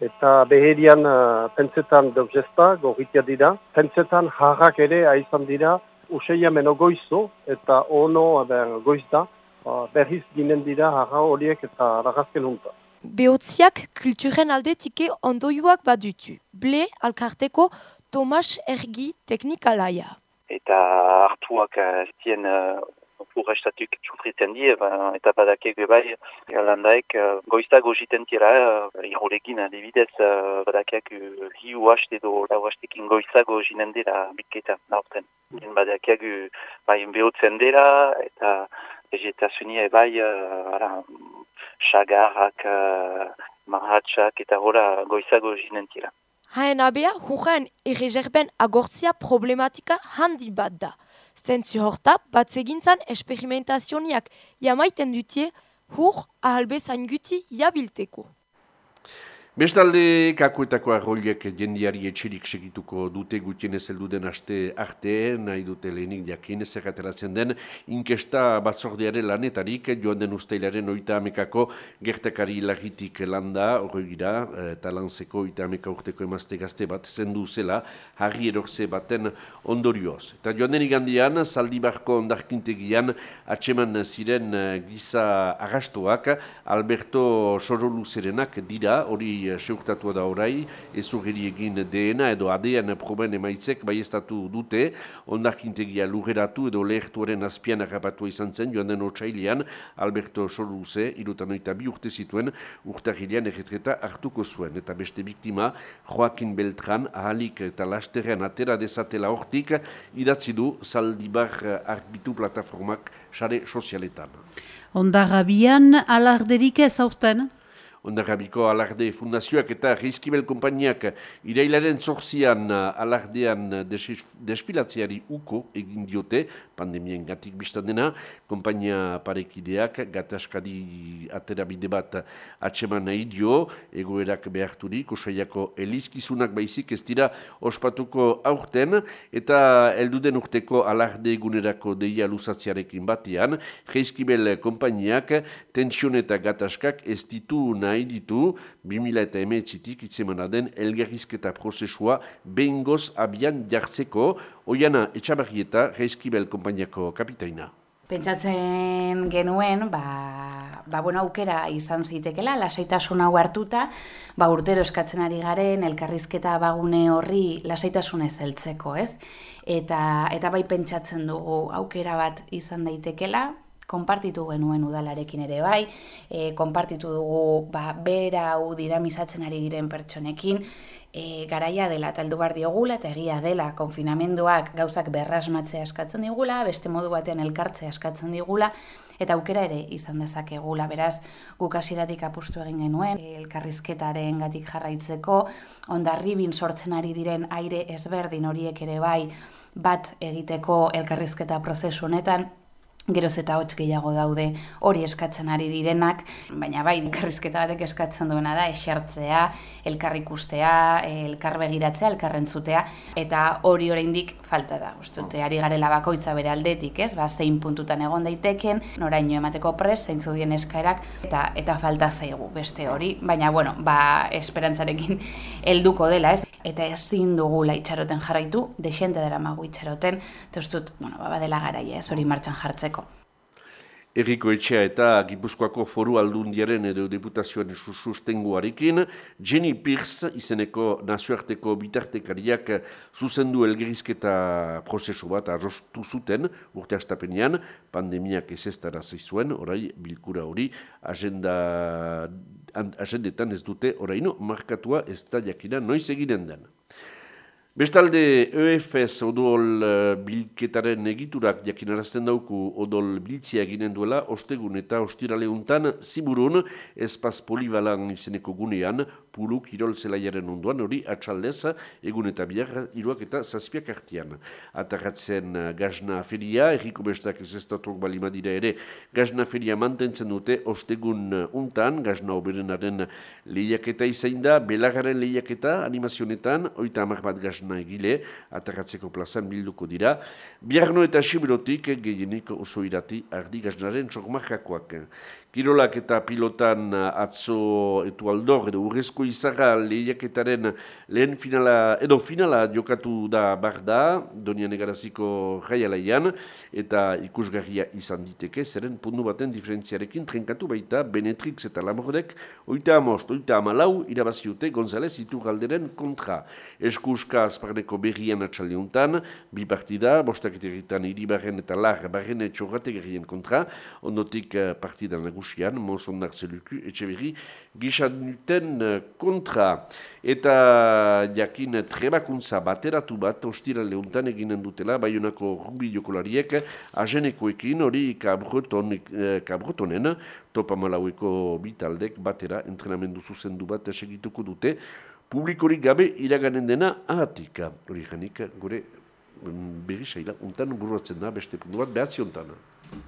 [SPEAKER 10] eta beherian uh, pentsetan dauzesta, gorritia dira. Pentsetan harrak ere aizan dira, useia meno goizo, eta ono aber, goizda, uh, berriz ginen dira harra horiek eta ragazken hunta.
[SPEAKER 9] Beotziak kulturen aldetike ondoiuak badutu. Ble alkarteko Tomas Ergi teknikalaia.
[SPEAKER 11] Eta hartuak ez uh, dien uh, urrestatuk txufritzen die, ba, eta badake bai, galandaek uh, goiztago jiten tira, uh, irrolekin adibidez, uh, badakeak uh, hiu haste edo lau hastekin goizago jinen dira bitketa nauten. Badakeak uh, bai behotzen dira, eta vegetazionia bai, uh, ara, xagarrak, uh, marratxak, eta hora goizago jinen tira.
[SPEAKER 9] Haen abea, hurren errezerben agortzia problematika handi bat da. Zentzu horta, bat segintzan esperimentazioak jamaiten dutie, hur ahalbezain guti jabilteko.
[SPEAKER 2] Bestalde, kakuetako arroiek jendiari etxerik segituko dute gutien ez den aste arte, nahi dute lehenik jakin zerrateratzen den, inkesta batzordearen lanetarik, joan den usteilaren oita amekako gertakari lagitik landa, horroi gira, eta lanzeko oita ameka urteko emazte gazte bat, zendu zela, harri erorze baten ondorioz. Eta joan den igandian, zaldibarko ondarkintegian, atseman ziren giza agastoak, Alberto Soroluzerenak dira, hori hori uh, seurtatua da orai, ezugeri egin DNA edo ADN proben emaitzek bai dute, ondarkintegia lureratu edo lehertuaren azpian agapatua izan zen, joan den otxailean, Alberto Soruze, irutan bi urte zituen, urtahilean erretreta hartuko zuen, eta beste biktima, Joaquin Beltran, ahalik eta lasterrean atera dezatela hortik, idatzi du Zaldibar argitu plataformak sare sozialetan.
[SPEAKER 6] Ondagabian alarderik ez aurten?
[SPEAKER 2] Ondarrabiko alarde fundazioak eta Reizkibel kompainiak irailaren zorzian alardean desfilatzeari uko egin diote, pandemien gatik biztan dena, kompainia parekideak gataskadi atera bide bat atseman nahi dio, egoerak beharturik, osaiako elizkizunak baizik ez dira ospatuko aurten, eta elduden urteko alarde egunerako deia luzatziarekin batean, Reizkibel kompainiak tension eta gataskak ez ditu nahi ditu 2000 eta emetzitik itzemana den elgerrizketa prozesua behingoz abian jartzeko oiana etxabarrieta Reizkibel kompainiako kapitaina.
[SPEAKER 12] Pentsatzen genuen, ba, ba bueno, aukera izan zitekela, lasaitasun hau hartuta, ba, urtero eskatzen ari garen, elkarrizketa bagune horri lasaitasunez heltzeko, ez? Eta, eta bai pentsatzen dugu aukera bat izan daitekela, konpartitu genuen udalarekin ere bai, e, konpartitu dugu ba, bera hau dinamizatzen ari diren pertsonekin, e, garaia dela taldu bar diogula eta egia dela konfinamenduak gauzak berrasmatzea eskatzen digula, beste modu batean elkartzea eskatzen digula, eta aukera ere izan dezakegula, beraz guk hasiratik apustu egin genuen, elkarrizketaren gatik jarraitzeko, ondarribin sortzen ari diren aire ezberdin horiek ere bai, bat egiteko elkarrizketa prozesu honetan, geroz eta hotz gehiago daude hori eskatzen ari direnak, baina bai, elkarrizketa batek eskatzen duena da, esertzea, elkar ikustea, elkar begiratzea, elkarrentzutea, eta hori oraindik falta da. Ustute, ari garela bakoitza bere aldetik, ez? Ba, zein puntutan egon daiteken, noraino emateko pres, zein zudien eskaerak, eta eta falta zaigu beste hori, baina, bueno, ba, esperantzarekin <laughs> helduko dela, ez? Eta ezin dugula itxaroten jarraitu, desente dara magu itxaroten, eta ustut, bueno, ba, badela garaia, ez hori martxan jartzeko
[SPEAKER 2] Eriko Etxea eta Gipuzkoako foru aldundiaren edo deputazioan sustenguarekin, Jenny Pierce izeneko nazioarteko bitartekariak zuzendu elgerizketa prozesu bat arrostu zuten urte astapenean, pandemiak ez ez zizuen, orai bilkura hori, agenda, agendetan ez dute oraino markatua ez da jakina noiz eginen den. Bestalde, EFS odol uh, bilketaren egiturak jakinarazten dauku. Odol biltzia eginen duela, ostegun eta ostiraleuntan ziburun espaz polibalan izeneko gunean, pulu kirol zelaiaren onduan, hori atxaldez, egun eta bihar, iruak eta zazpiak artian. Atarratzen uh, gazna feria, erriko bestak ez ez balima dira ere, gazna feria mantentzen dute ostegun uh, untan, gazna oberenaren lehiaketa izain da, belagaren lehiaketa animazionetan, oita amar bat gazna egile, atakatzeko plazan bilduko dira. Biarno eta Sibirotik gehienik oso irati ardi gaznaren txokmarkakoak. Kirolak eta pilotan uh, atzo etu aldor edo urrezko izarra lehiaketaren lehen finala, edo finala jokatu da bar da, donian egaraziko jaialaian, eta ikusgarria izan diteke, zeren pundu baten diferentziarekin trenkatu baita Benetrix eta Lamordek, oita amost, oita amalau, irabaziute González itu galderen kontra. Eskuska azparneko berrian atxaldeuntan, bi partida, bostak eteritan iribarren eta lar barren etxorrategarien kontra, ondotik uh, partida nagu nagusian, Monsondar Zeluku, Etxeberri, gisaduten eh, kontra. Eta jakin trebakuntza bateratu bat, ostira lehuntan eginen dutela, baionako rugbi jokolariek, ajenekoekin hori kabroton, eh, kabrotonen, topa malaueko bitaldek batera, entrenamendu zuzendu bat segituko dute, publikorik gabe iraganen dena ahatika. Hori janik, gure mm, berri saila, untan buruatzen da, beste puntu bat, behatzi untan.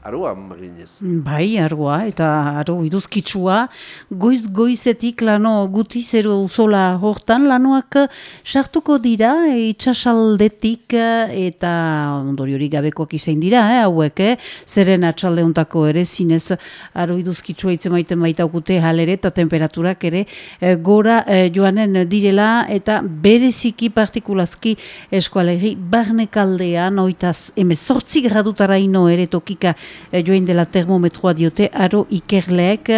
[SPEAKER 2] Aroa, marinez.
[SPEAKER 6] Bai, argoa, eta aro iduzkitsua, goiz-goizetik lano guti zero uzola hortan, lanoak sartuko dira, itxasaldetik, eta ondori hori gabekoak izain dira, eh, hauek, eh, zeren atxaldeuntako ere, zinez, aro iduzkitsua itzemaiten baita okute halere, eta temperaturak ere, eh, gora eh, joanen direla, eta bereziki partikulazki eskualegi, barnekaldean, oitaz, emezortzi gradutara ino ere tokika joen dela termometroa diote, aro ikerleek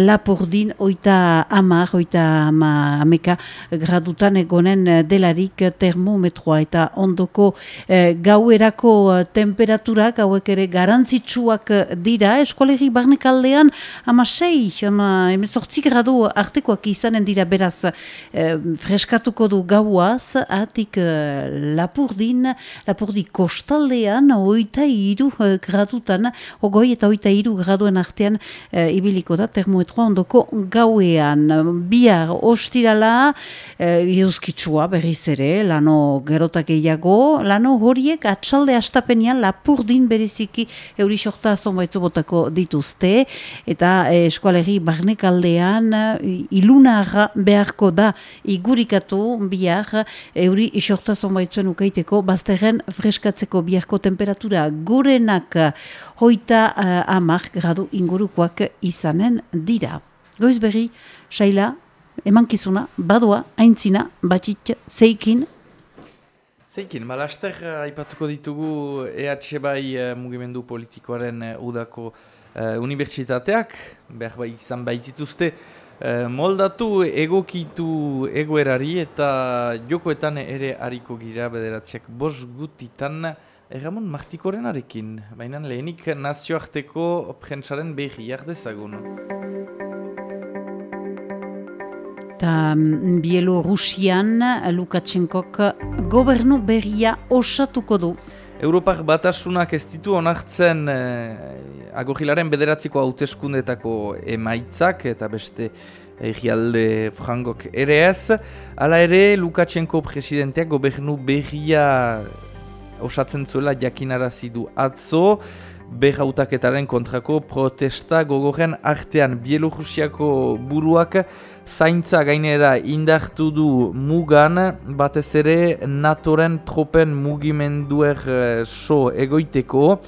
[SPEAKER 6] lapurdin oita amar, oita ama, ameka gradutan egonen delarik termometroa. Eta ondoko gauerako temperaturak hauek ere garantzitsuak dira, eskolegi barnekaldean ama sei, ama emezortzi gradu artekoak izanen dira. Beraz freskatuko du gauaz, atik lapurdin, lapurdi kostaldean, oita iru uh, gradutan, ogoi eta oita iru graduen artean uh, ibiliko da, termoetroa ondoko gauean. Bihar, ostirala, uh, berriz ere, lano gerotak gehiago, lano horiek atxalde astapenian lapurdin bereziki euri sorta zonbaitzu botako dituzte, eta eh, eskualeri barnekaldean ilunarra beharko da igurikatu bihar euri isorta zonbaitzuen ukaiteko bazterren freskatzeko biharko temperatura. Gorenak hoita uh, amak gradu ingurukoak izanen dira. Goiz berri, Saila, emankizuna, badoa, aintzina, batit, zeikin.
[SPEAKER 3] Zeikin, malaster uh, aipatuko ditugu EH bai uh, mugimendu politikoaren uh, udako uh, unibertsitateak, behar bai izan baitituzte, Eh, moldatu egokitu egoerari eta jokoetan ere hariko gira bederatziak bos gutitan erramon martikoren arekin. Baina lehenik nazioarteko prentsaren behi jardezagun.
[SPEAKER 6] Eta mm, Bielorusian Lukashenkok gobernu berria osatuko du.
[SPEAKER 3] Europak batasunak ez ditu onartzen eh, agogilaren bederatziko hauteskundetako emaitzak eta beste egialde frangok ere ez. Hala ere, Lukashenko presidenteak gobernu berria osatzen zuela jakinarazi du atzo, berrautaketaren kontrako protesta gogorren artean. Bielorusiako buruak zaintza gainera indartu du mugan, batez ere Natoren tropen mugimenduer eh, so egoiteko,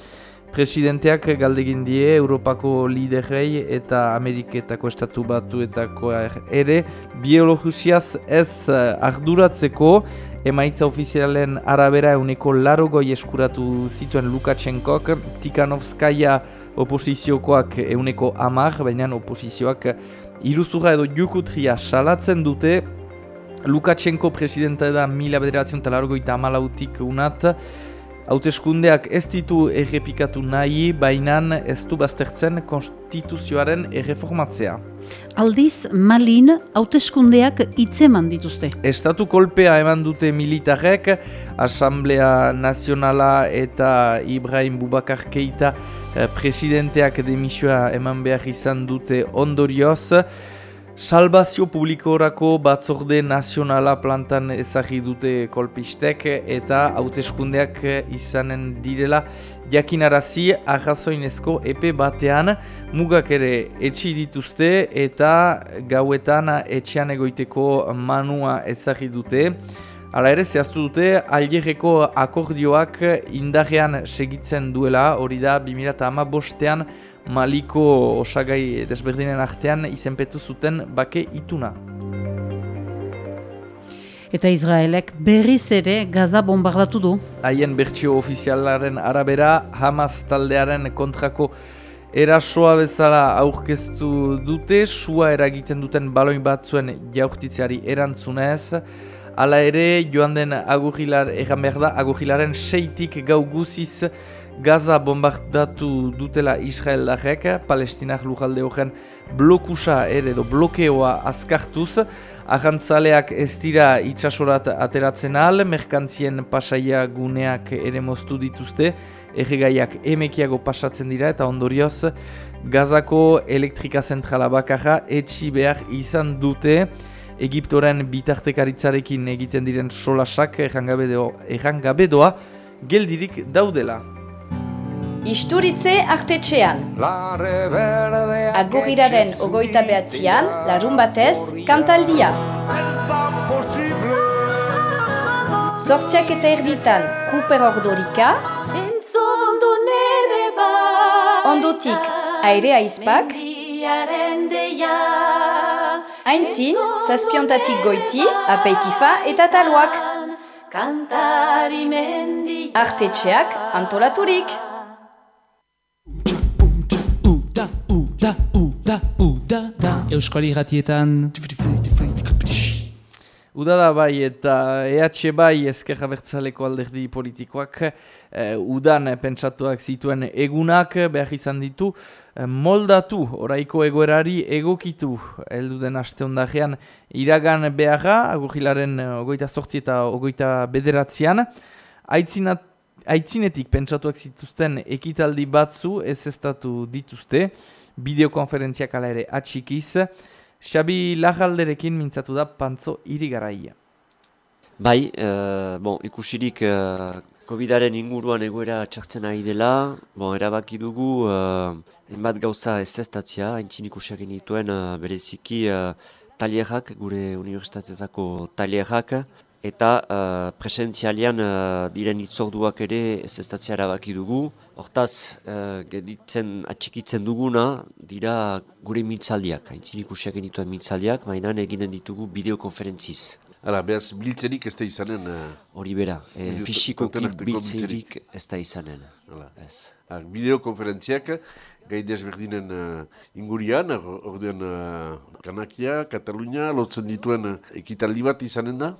[SPEAKER 3] Presidenteak galdegin die Europako liderrei eta Ameriketako estatu batuetako ere. Biologiaz ez eh, arduratzeko emaitza ofizialen arabera euneko larogoi eskuratu zituen Lukashenkok, Tikanovskaya oposiziokoak euneko amar, baina oposizioak iruzura edo jukutria salatzen dute, Lukashenko presidenta da mila bederatzen talargoita amalautik unat, Hauteskundeak ez ditu errepikatu nahi, baina ez du baztertzen konstituzioaren erreformatzea.
[SPEAKER 6] Aldiz, Malin, hauteskundeak itzeman dituzte.
[SPEAKER 3] Estatu kolpea eman dute militarek, Asamblea Nazionala eta Ibrahim Bubakar Keita eh, presidenteak demisioa eman behar izan dute ondorioz, Salbazio publikorako batzorde nazionala plantan ezagri dute kolpistek eta hauteskundeak izanen direla jakinarazi ahazoinezko epe batean mugak ere etxi dituzte eta gauetan etxean egoiteko manua ezagri dute. Hala ere, zehaztu dute, alierreko akordioak indarrean segitzen duela, hori da, 2008 bostean Maliko osagai desberdinen artean izenpetu zuten bake ituna.
[SPEAKER 6] Eta Israelek berriz ere Gaza bombardatu du.
[SPEAKER 3] Haien bertsio ofizialaren arabera Hamas taldearen kontrako erasoa bezala aurkeztu dute, sua eragiten duten baloin batzuen jaurtitzeari erantzunez, Hala ere, joan den agugilar, egan behar da, agugilaren seitik gau guziz Gaza bombardatu dutela Israel darek, palestinak lujalde horren blokusa ere edo blokeoa azkartuz, ahantzaleak ez dira itxasorat ateratzen al, merkantzien pasaia guneak ere moztu dituzte, erregaiak emekiago pasatzen dira eta ondorioz Gazako elektrika zentrala bakarra etxi behar izan dute, Egiptoren bitartekaritzarekin egiten diren solasak errangabedoa geldirik daudela.
[SPEAKER 13] Isturitze artetxean. Agurriraren ogoita behatzean, larun batez, kantaldia. Zortziak eta erditan, Cooper Ordorika. Ondotik, aire aizpak. Aintzin, zazpiontatik goiti, apeitifa eta taluak. Artetxeak antolaturik.
[SPEAKER 14] Euskal Irratietan.
[SPEAKER 3] Udada bai eta EH bai ezkerra bertzaleko alderdi politikoak e, udan pentsatuak zituen egunak behar izan ditu e, moldatu oraiko egoerari egokitu heldu den aste ondajean iragan beharra agurgilaren ogoita sortzi eta ogoita bederatzean aitzinat Aitzinetik pentsatuak zituzten ekitaldi batzu ez estatu dituzte, bideokonferentziak ala ere atxikiz, Xabi Lajalderekin mintzatu da pantzo iri garaia.
[SPEAKER 1] Bai, uh, bon, ikusirik uh, COVID-aren inguruan egoera txartzen ari dela, bon, erabaki dugu, uh, enbat gauza ez zestatzia, haintzin ikusiak genituen uh, bereziki uh, talierak, gure universitateetako talierak, eta uh, presentzialian uh, diren itzorduak ere ez zestatzia erabaki dugu. Hortaz, uh, geditzen atxikitzen duguna dira gure mitzaldiak, haintzin ikusiak genituen mitzaldiak, mainan eginen ditugu bideokonferentziz.
[SPEAKER 2] Hala, behaz, biltzerik ez da izanen?
[SPEAKER 1] Hori bera, e, fisikoki biltzerik ez da izanen. Ez.
[SPEAKER 2] Bideokonferentziak, gai desberdinen uh, ingurian, ordean uh, Kanakia, Katalunia, lotzen dituen ekitaldi bat izanen da?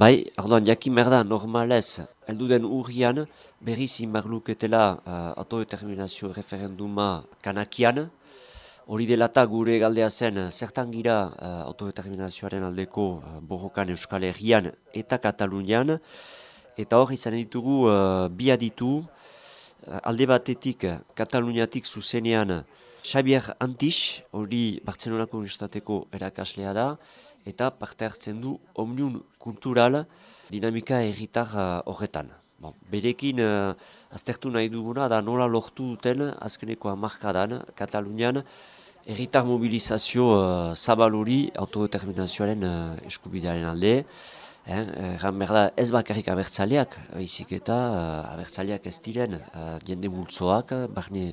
[SPEAKER 1] Bai, orduan, jakin merda normalez, elduden urrian, berriz inbarluketela uh, autodeterminazio referenduma Kanakian, Hori dela eta gure galdea zen, zertan gira uh, autodeterminazioaren aldeko uh, borrokan Euskal Herrian eta Katalunian. Eta hor izan ditugu uh, bi aditu, uh, alde batetik Kataluniatik zuzenean Xabier Antix, hori Bartzenonako Universitateko erakaslea da, eta parte hartzen du omniun kultural dinamika erritar horretan. Bon, berekin uh, aztertu nahi duguna da nola lortu duten azkeneko amarkadan Katalunian Erritar mobilizazio uh, zabaluri autodeterminazioaren uh, eskubidearen alde. Eh, behar ez bakarrik abertzaleak, izik eta uh, abertzaleak ez diren uh, jende multzoak, barne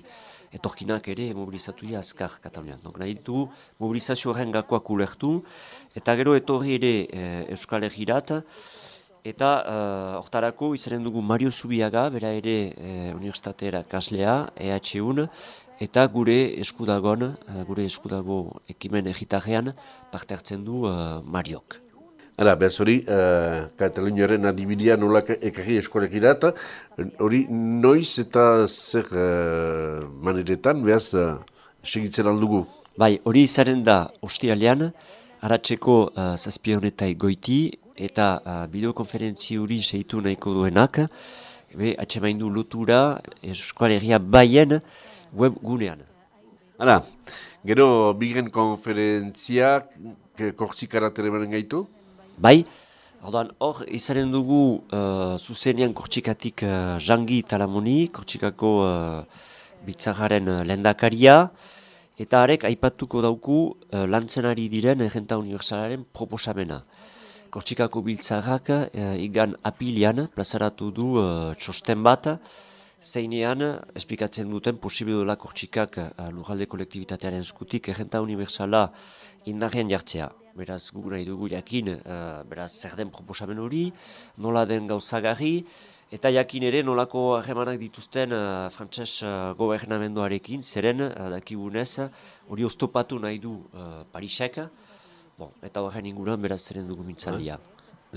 [SPEAKER 1] etorkinak ere mobilizatu dira azkar Katalunian. Donc, nahi ditu mobilizazio horren gakoak ulertu, eta gero etorri ere uh, Euskal Herrirat, eta hortarako uh, izanen dugu Mario Zubiaga, bera ere uh, universitatera kaslea, EHUN, eta gure eskudagon, eh, gure eskudago ekimen egitarrean parte hartzen du uh, Mariok.
[SPEAKER 2] Hala, behaz hori, uh, Kataluniaren adibidea nolak ekarri eskolek irata, hori noiz eta zer uh, maneretan, behaz, uh, segitzen aldugu?
[SPEAKER 1] Bai, hori izaren da, ostialean, haratzeko uh, zazpionetai goiti, eta uh, bideokonferentzi hori segitu nahiko duenak, be, atxemaindu lotura, eskoalegia baien, web gunean.
[SPEAKER 2] Hala, gero bigen konferentziak kortsikara terebaren gaitu?
[SPEAKER 1] Bai, hor izanen dugu uh, zuzenean kortsikatik uh, jangi talamoni, kortsikako uh, bitzaharen uh, lendakaria, eta arek aipatuko dauku uh, lantzen ari diren egenta universalaren proposamena. Kortsikako biltzarrak uh, igan apilian plazaratu du uh, txosten bat, zeinean, esplikatzen duten posibidola kortxikak uh, lujalde kolektibitatearen eskutik errenta universala indarrean jartzea. Beraz, gu nahi dugu jakin, uh, beraz, zer den proposamen hori, nola den gauzagarri, eta jakin ere nolako harremanak dituzten uh, frantses uh, gobernamendoarekin, zeren, uh, dakibunez, hori oztopatu nahi du uh, Parisek, bon, eta horren inguruan beraz zeren dugu mintzaldia.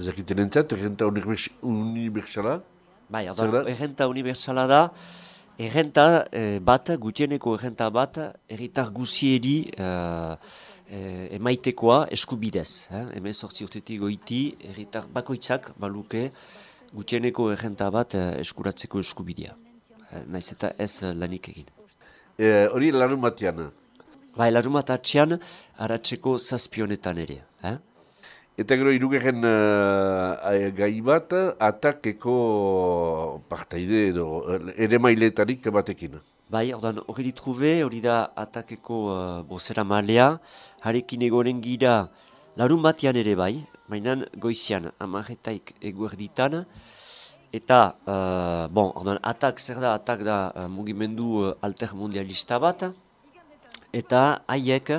[SPEAKER 2] Ezakiten entzat, errenta universala?
[SPEAKER 1] Bai, errenta universala da, errenta eh, bat, gutieneko errenta bat, erritar guzieri eh, eh, emaitekoa eskubidez. Eh? Hemen sortzi urtetik goiti, erritar bakoitzak baluke gutieneko errenta bat eh, eskuratzeko eskubidea. Eh, naiz eta ez lanik egin.
[SPEAKER 2] Hori e, larun batean?
[SPEAKER 1] Bai, larun bat atxean, aratzeko zazpionetan ere. Eh?
[SPEAKER 2] Eta gero irugarren uh, gai bat, atakeko partaide edo ere mailetarik batekin.
[SPEAKER 1] Bai, ordan hori ditrube, hori da atakeko uh, bozera malea, harekin egoren gira larun batian ere bai, mainan goizian amaretaik eguerditan, eta, uh, bon, ordan atak zer da, atak da uh, mugimendu uh, altermundialista bat, eta haiek,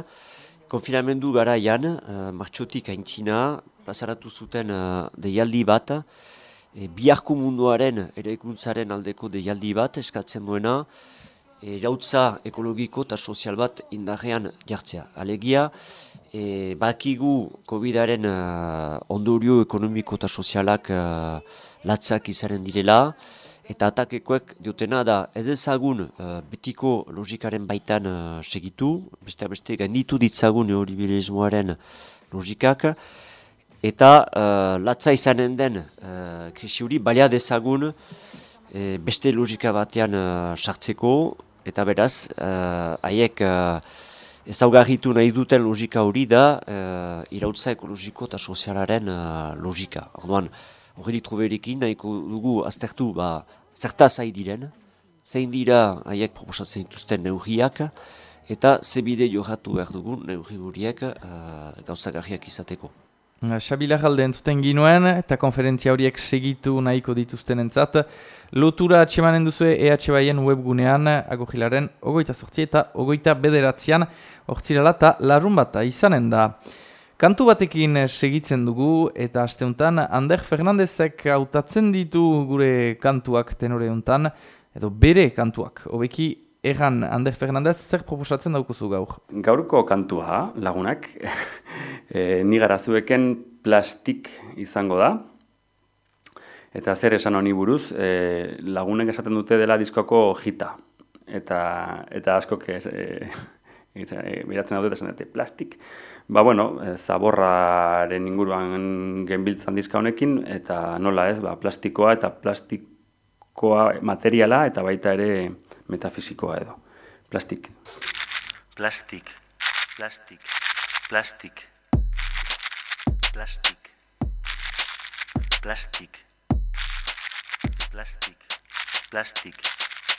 [SPEAKER 1] konfinamendu garaian, uh, martxotik aintzina, plazaratu zuten uh, deialdi bat, e, biharko munduaren eraikuntzaren aldeko deialdi bat eskatzen duena, erautza ekologiko eta sozial bat indarrean jartzea. Alegia, e, bakigu COVID-aren uh, ondorio ekonomiko eta sozialak uh, latzak izanen direla, eta atakekoek diotena da ez ezagun uh, betiko logikaren baitan uh, segitu, beste beste ganditu ditzagun neoliberalismoaren logikak, eta uh, latza izanen den uh, krisi hori balia dezagun beste logika batean sartzeko, eta beraz, haiek uh, ezaugarritu nahi duten logika hori da uh, irautza ekologiko eta sozialaren uh, logika. Orduan, hori ditroberikin nahiko dugu aztertu ba, zerta zai diren, zein dira haiek proposatzen dituzten neurriak, eta zebide johatu behar dugun neurri horiek uh, gauzagarriak izateko.
[SPEAKER 3] Xabila jalde entzuten ginuen eta konferentzia horiek segitu nahiko dituzten entzat. Lotura atxemanen duzue EH Baien webgunean agogilaren ogoita sortzi eta ogoita bederatzean ortsirala eta larun bat izanen da. Kantu batekin segitzen dugu eta asteuntan Ander Fernandezek hautatzen ditu gure kantuak tenore untan, edo bere kantuak. Hobeki Egan, Ander Fernandez, zer proposatzen daukuzu gaur?
[SPEAKER 14] Gaurko kantua, lagunak, <laughs> e, ni zueken plastik izango da. Eta zer esan honi buruz, e, lagunek esaten dute dela diskoko jita. Eta, eta asko que e, e, <laughs> beratzen dute esan dute plastik. Ba, bueno, e, zaborraren inguruan genbiltzan diska honekin, eta nola ez, ba, plastikoa eta plastikoa materiala, eta baita ere metafisikoa edo. Plastik.
[SPEAKER 15] Plastik. Plastik. Plastik. Plastik. Plastik. Plastik. Plastik.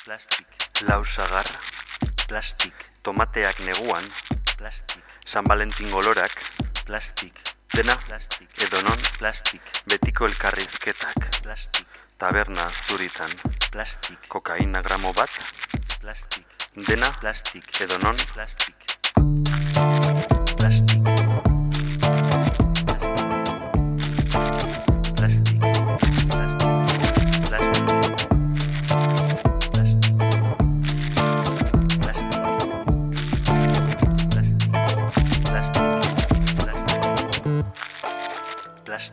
[SPEAKER 15] Plastik. Lausagar. Plastik. Tomateak neguan. Plastik. San Valentin golorak. Plastik. Dena. Plastik. Edonon. Plastik. Betiko elkarrizketak. Plastik. Taberna zuritan. Plastik. Kokaina gramo bat. Plastik. Dena. Plastik. Edo non.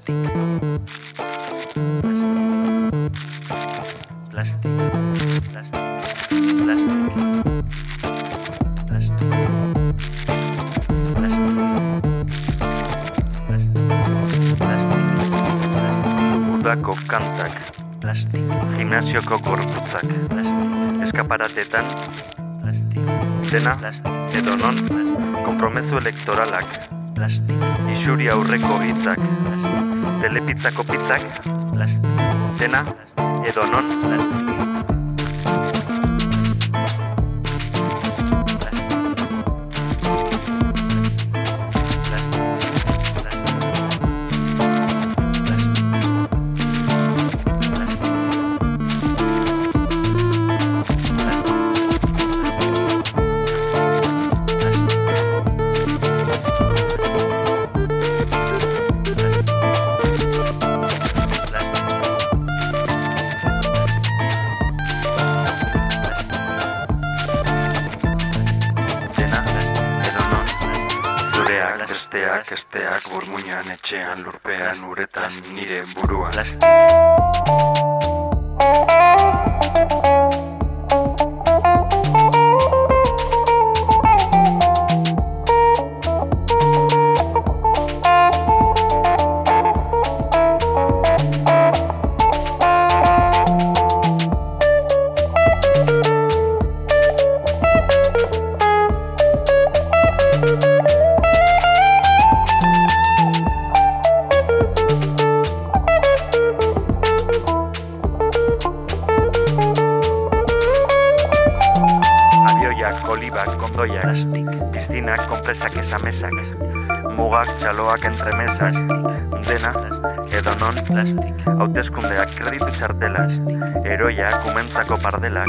[SPEAKER 15] Plastik. kantak, plastik, gimnasioko gorputzak, plastik, eskaparatetan, plastik, dena, plastik, edo non, plastik, kompromezu elektoralak, plastik, isuri aurreko hitzak, plastik, telepitzako pitzak, plastik, dena, edo non, nire burua. Lasti. Txaloak entremesas, dena, edo non, hauteskundeak kreditu txartela, eroia, kumentzako pardela,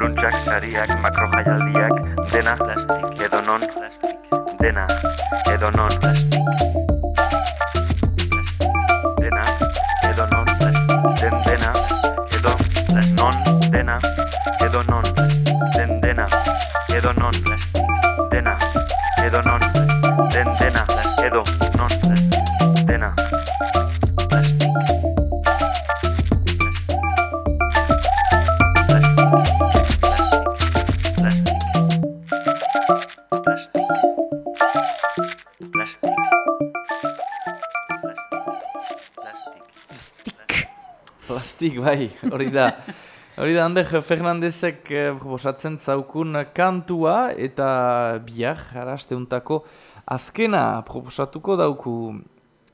[SPEAKER 15] luntxak, sariak, makrojaialdiak, dena, edo non, dena, edo non,
[SPEAKER 3] bai, hori da. Hori da, Ander Fernandezek eh, proposatzen zaukun kantua eta bihar, haraste untako, azkena proposatuko dauku.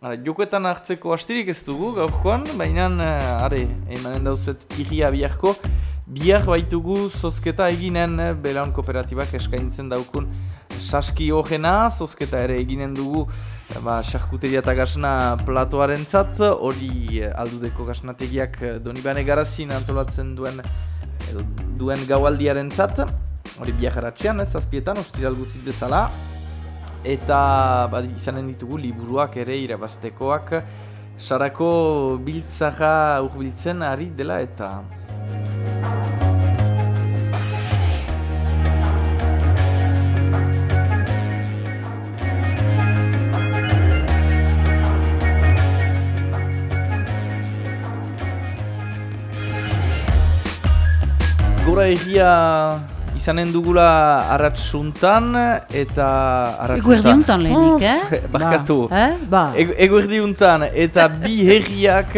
[SPEAKER 3] Ara, jokoetan hartzeko astirik ez dugu gaurkoan, baina, uh, are, emanen dauzuet irria biharko, bihar baitugu zozketa eginen eh, Belaun Kooperatibak eskaintzen daukun saski hogena, zozketa ere eginen dugu ba, sarkuteria eta gasna platoaren zat, hori eh, aldudeko gasnategiak eh, Donibane Garazin antolatzen duen edo, duen gaualdiaren zat, hori biajaratzean, ez azpietan, ostiral guzit bezala, eta ba, izanen ditugu liburuak ere irabaztekoak, sarako biltzaga urbiltzen ari dela eta... gora egia izanen dugula arratsuntan eta
[SPEAKER 6] arratsuntan. lehenik, eh? <laughs>
[SPEAKER 3] Barkatu.
[SPEAKER 6] Ba. Eh? Ba.
[SPEAKER 3] Eguerdiuntan eta bi <laughs> herriak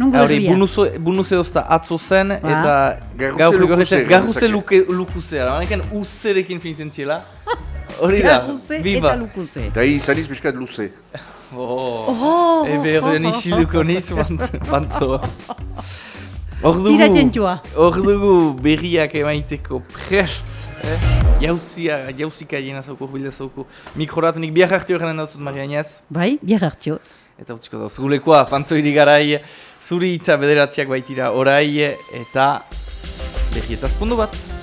[SPEAKER 3] Hori, bunuze ozta atzo zen, ba. eta. Garruze lukuze, manekan uzerekin finitzen txela. Hori da,
[SPEAKER 6] biba. eta lukuze.
[SPEAKER 2] Eta izaniz biskat luze. <laughs>
[SPEAKER 3] Oh, oh, ebe hori nixiluko niz, bantzo. Hor dugu, hor dugu berriak emaiteko prest, eh? jauzia, jauzika jena zauko, bilda zauko. Mikrorat nik biak hartio garen dauzut, Maria Inez?
[SPEAKER 6] Bai, biak hartio.
[SPEAKER 3] Eta utziko dauz, gulekoa, pantzo garai, zuri hitza bederatziak baitira orai, eta berrietaz pundu bat.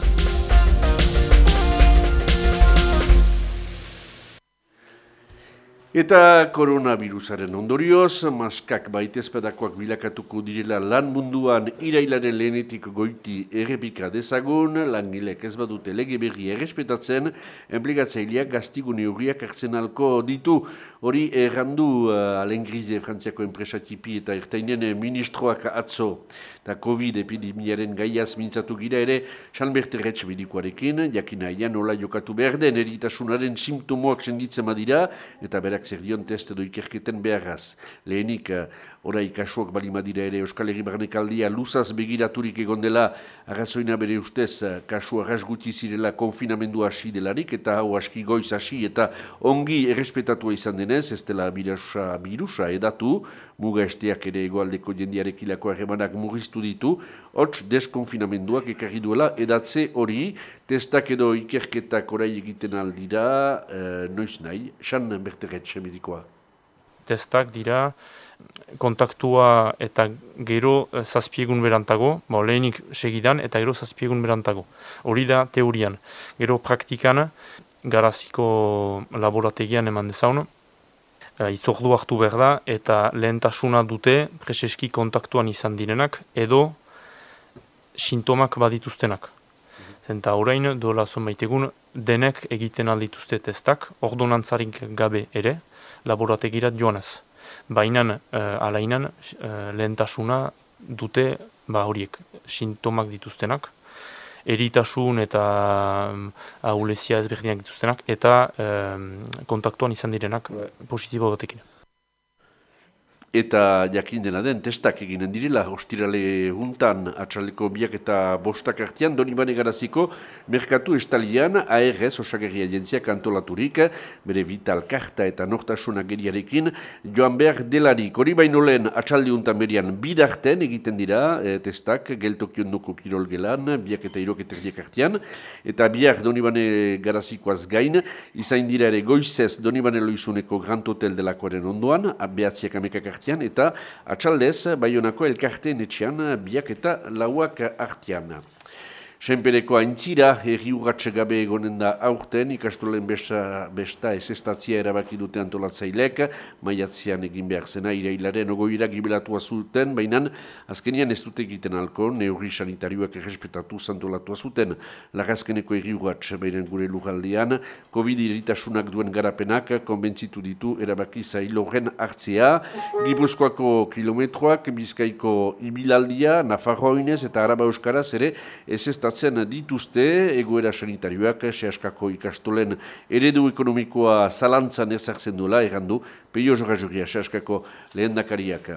[SPEAKER 2] Eta koronavirusaren ondorioz, maskak baitezpedakoak bilakatuko direla lan munduan irailaren lehenetik goiti errepika dezagun, langilek ez badute lege berri errespetatzen, enplegatzaileak gaztigune hurriak hartzen alko ditu. Hori errandu uh, Alen Grize, Frantziako enpresatipi eta ertainen ministroak atzo eta COVID-epidemiaren gaiaz mintzatu gira ere, Salberte Retz bedikoarekin, jakina nola jokatu behar den eritasunaren simptomoak senditzen badira, eta berak zer dion test edo ikerketen beharraz. Lehenik, orai kasuak balimadira ere Euskal Herri Barnekaldia luzaz begiraturik egon dela. Arrazoina bere ustez kasu arrasguti zirela konfinamendu hasi delarik eta hau aski goiz hasi eta ongi errespetatua izan denez, ez dela birusa, birusa edatu, muga esteak ere egoaldeko jendiarekilako harremanak murriztu ditu, hots deskonfinamenduak ekarri duela edatze hori, testak edo ikerketak orai egiten aldira, e, noiz nahi, san berterretxe medikoa.
[SPEAKER 7] Testak dira, kontaktua eta gero eh, zazpiegun berantago, ba, lehenik segidan eta gero zazpiegun berantago. Hori da teorian. Gero praktikan, garaziko laborategian eman dezaun, e, itzordu hartu behar da eta lehentasuna dute preseski kontaktuan izan direnak edo sintomak badituztenak. Zenta orain dola zonbaitegun denek egiten aldituzte testak, ordonantzarik gabe ere, laborategirat joanez baina uh, alainan uh, lehentasuna dute ba horiek sintomak dituztenak eritasun eta um, ahulezia ezberdinak dituztenak eta um, kontaktuan izan direnak positibo batekin
[SPEAKER 2] eta jakin dena den testak eginen direla ostirale juntan atxaleko biak eta bostak artian doni bane garaziko merkatu estalian ARS osagerria jentziak antolaturik bere vital karta eta nortasuna geriarekin joan behar delarik. Hori baino lehen atxaldi juntan berian bidarten egiten dira e, testak geltokion duko kirol gelan biak eta iroketak diak artian eta biak doni bane garazikoaz gain izain dira ere goizez doni bane loizuneko Grand Hotel delakoaren ondoan behatziak amekak artian eta atxaldez, baionako elkarte netxean, biak eta lauak artian. Senpereko aintzira, erri urratxe gabe egonen da aurten, ikastolen besta, besta ez estatzia erabaki dute antolatzailek, maiatzean egin behar zena, irailaren ogoira gibelatua zuten, baina azkenian ez dute egiten alko, neurri sanitarioak errespetatu zantolatua zuten, lagazkeneko erri urratxe behiren gure lugaldean, COVID iritasunak duen garapenak, konbentzitu ditu erabaki zailo horren hartzea, Gipuzkoako kilometroak, Bizkaiko ibilaldia, Nafarroa eta Araba Euskaraz ere, ez ezestatzen dituzte egoera sanitarioak sehaskako ikastolen eredu ekonomikoa zalantzan ezartzen duela, errandu, peio jorra sehaskako lehen dakariak.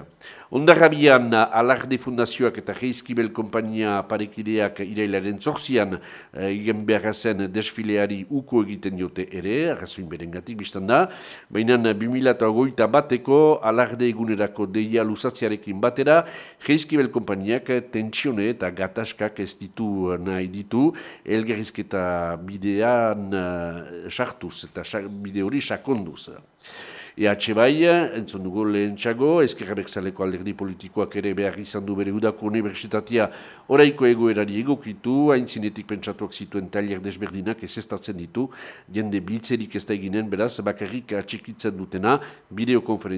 [SPEAKER 2] Ondarrabian alarde fundazioak eta Geizkibel kompania parekideak irailaren zorzian e, igen behar zen desfileari uko egiten diote ere, arrazoin berengatik biztan da, baina 2008 bateko alarde egunerako deia lusatziarekin batera, Geizkibel kompaniak tentsione eta gataskak ez ditu nahi ditu, elgerrizketa bidean uh, sartuz eta bide hori sakonduz. EH bai, entzun dugu lehen txago, ezkerrabek alderdi politikoak ere behar izan du bere udako universitatea oraiko egoerari egokitu, hain zinetik pentsatuak zituen talier desberdinak ez ditu, jende biltzerik ez da eginen, beraz, bakarrik atxikitzen dutena, bideokonferentzia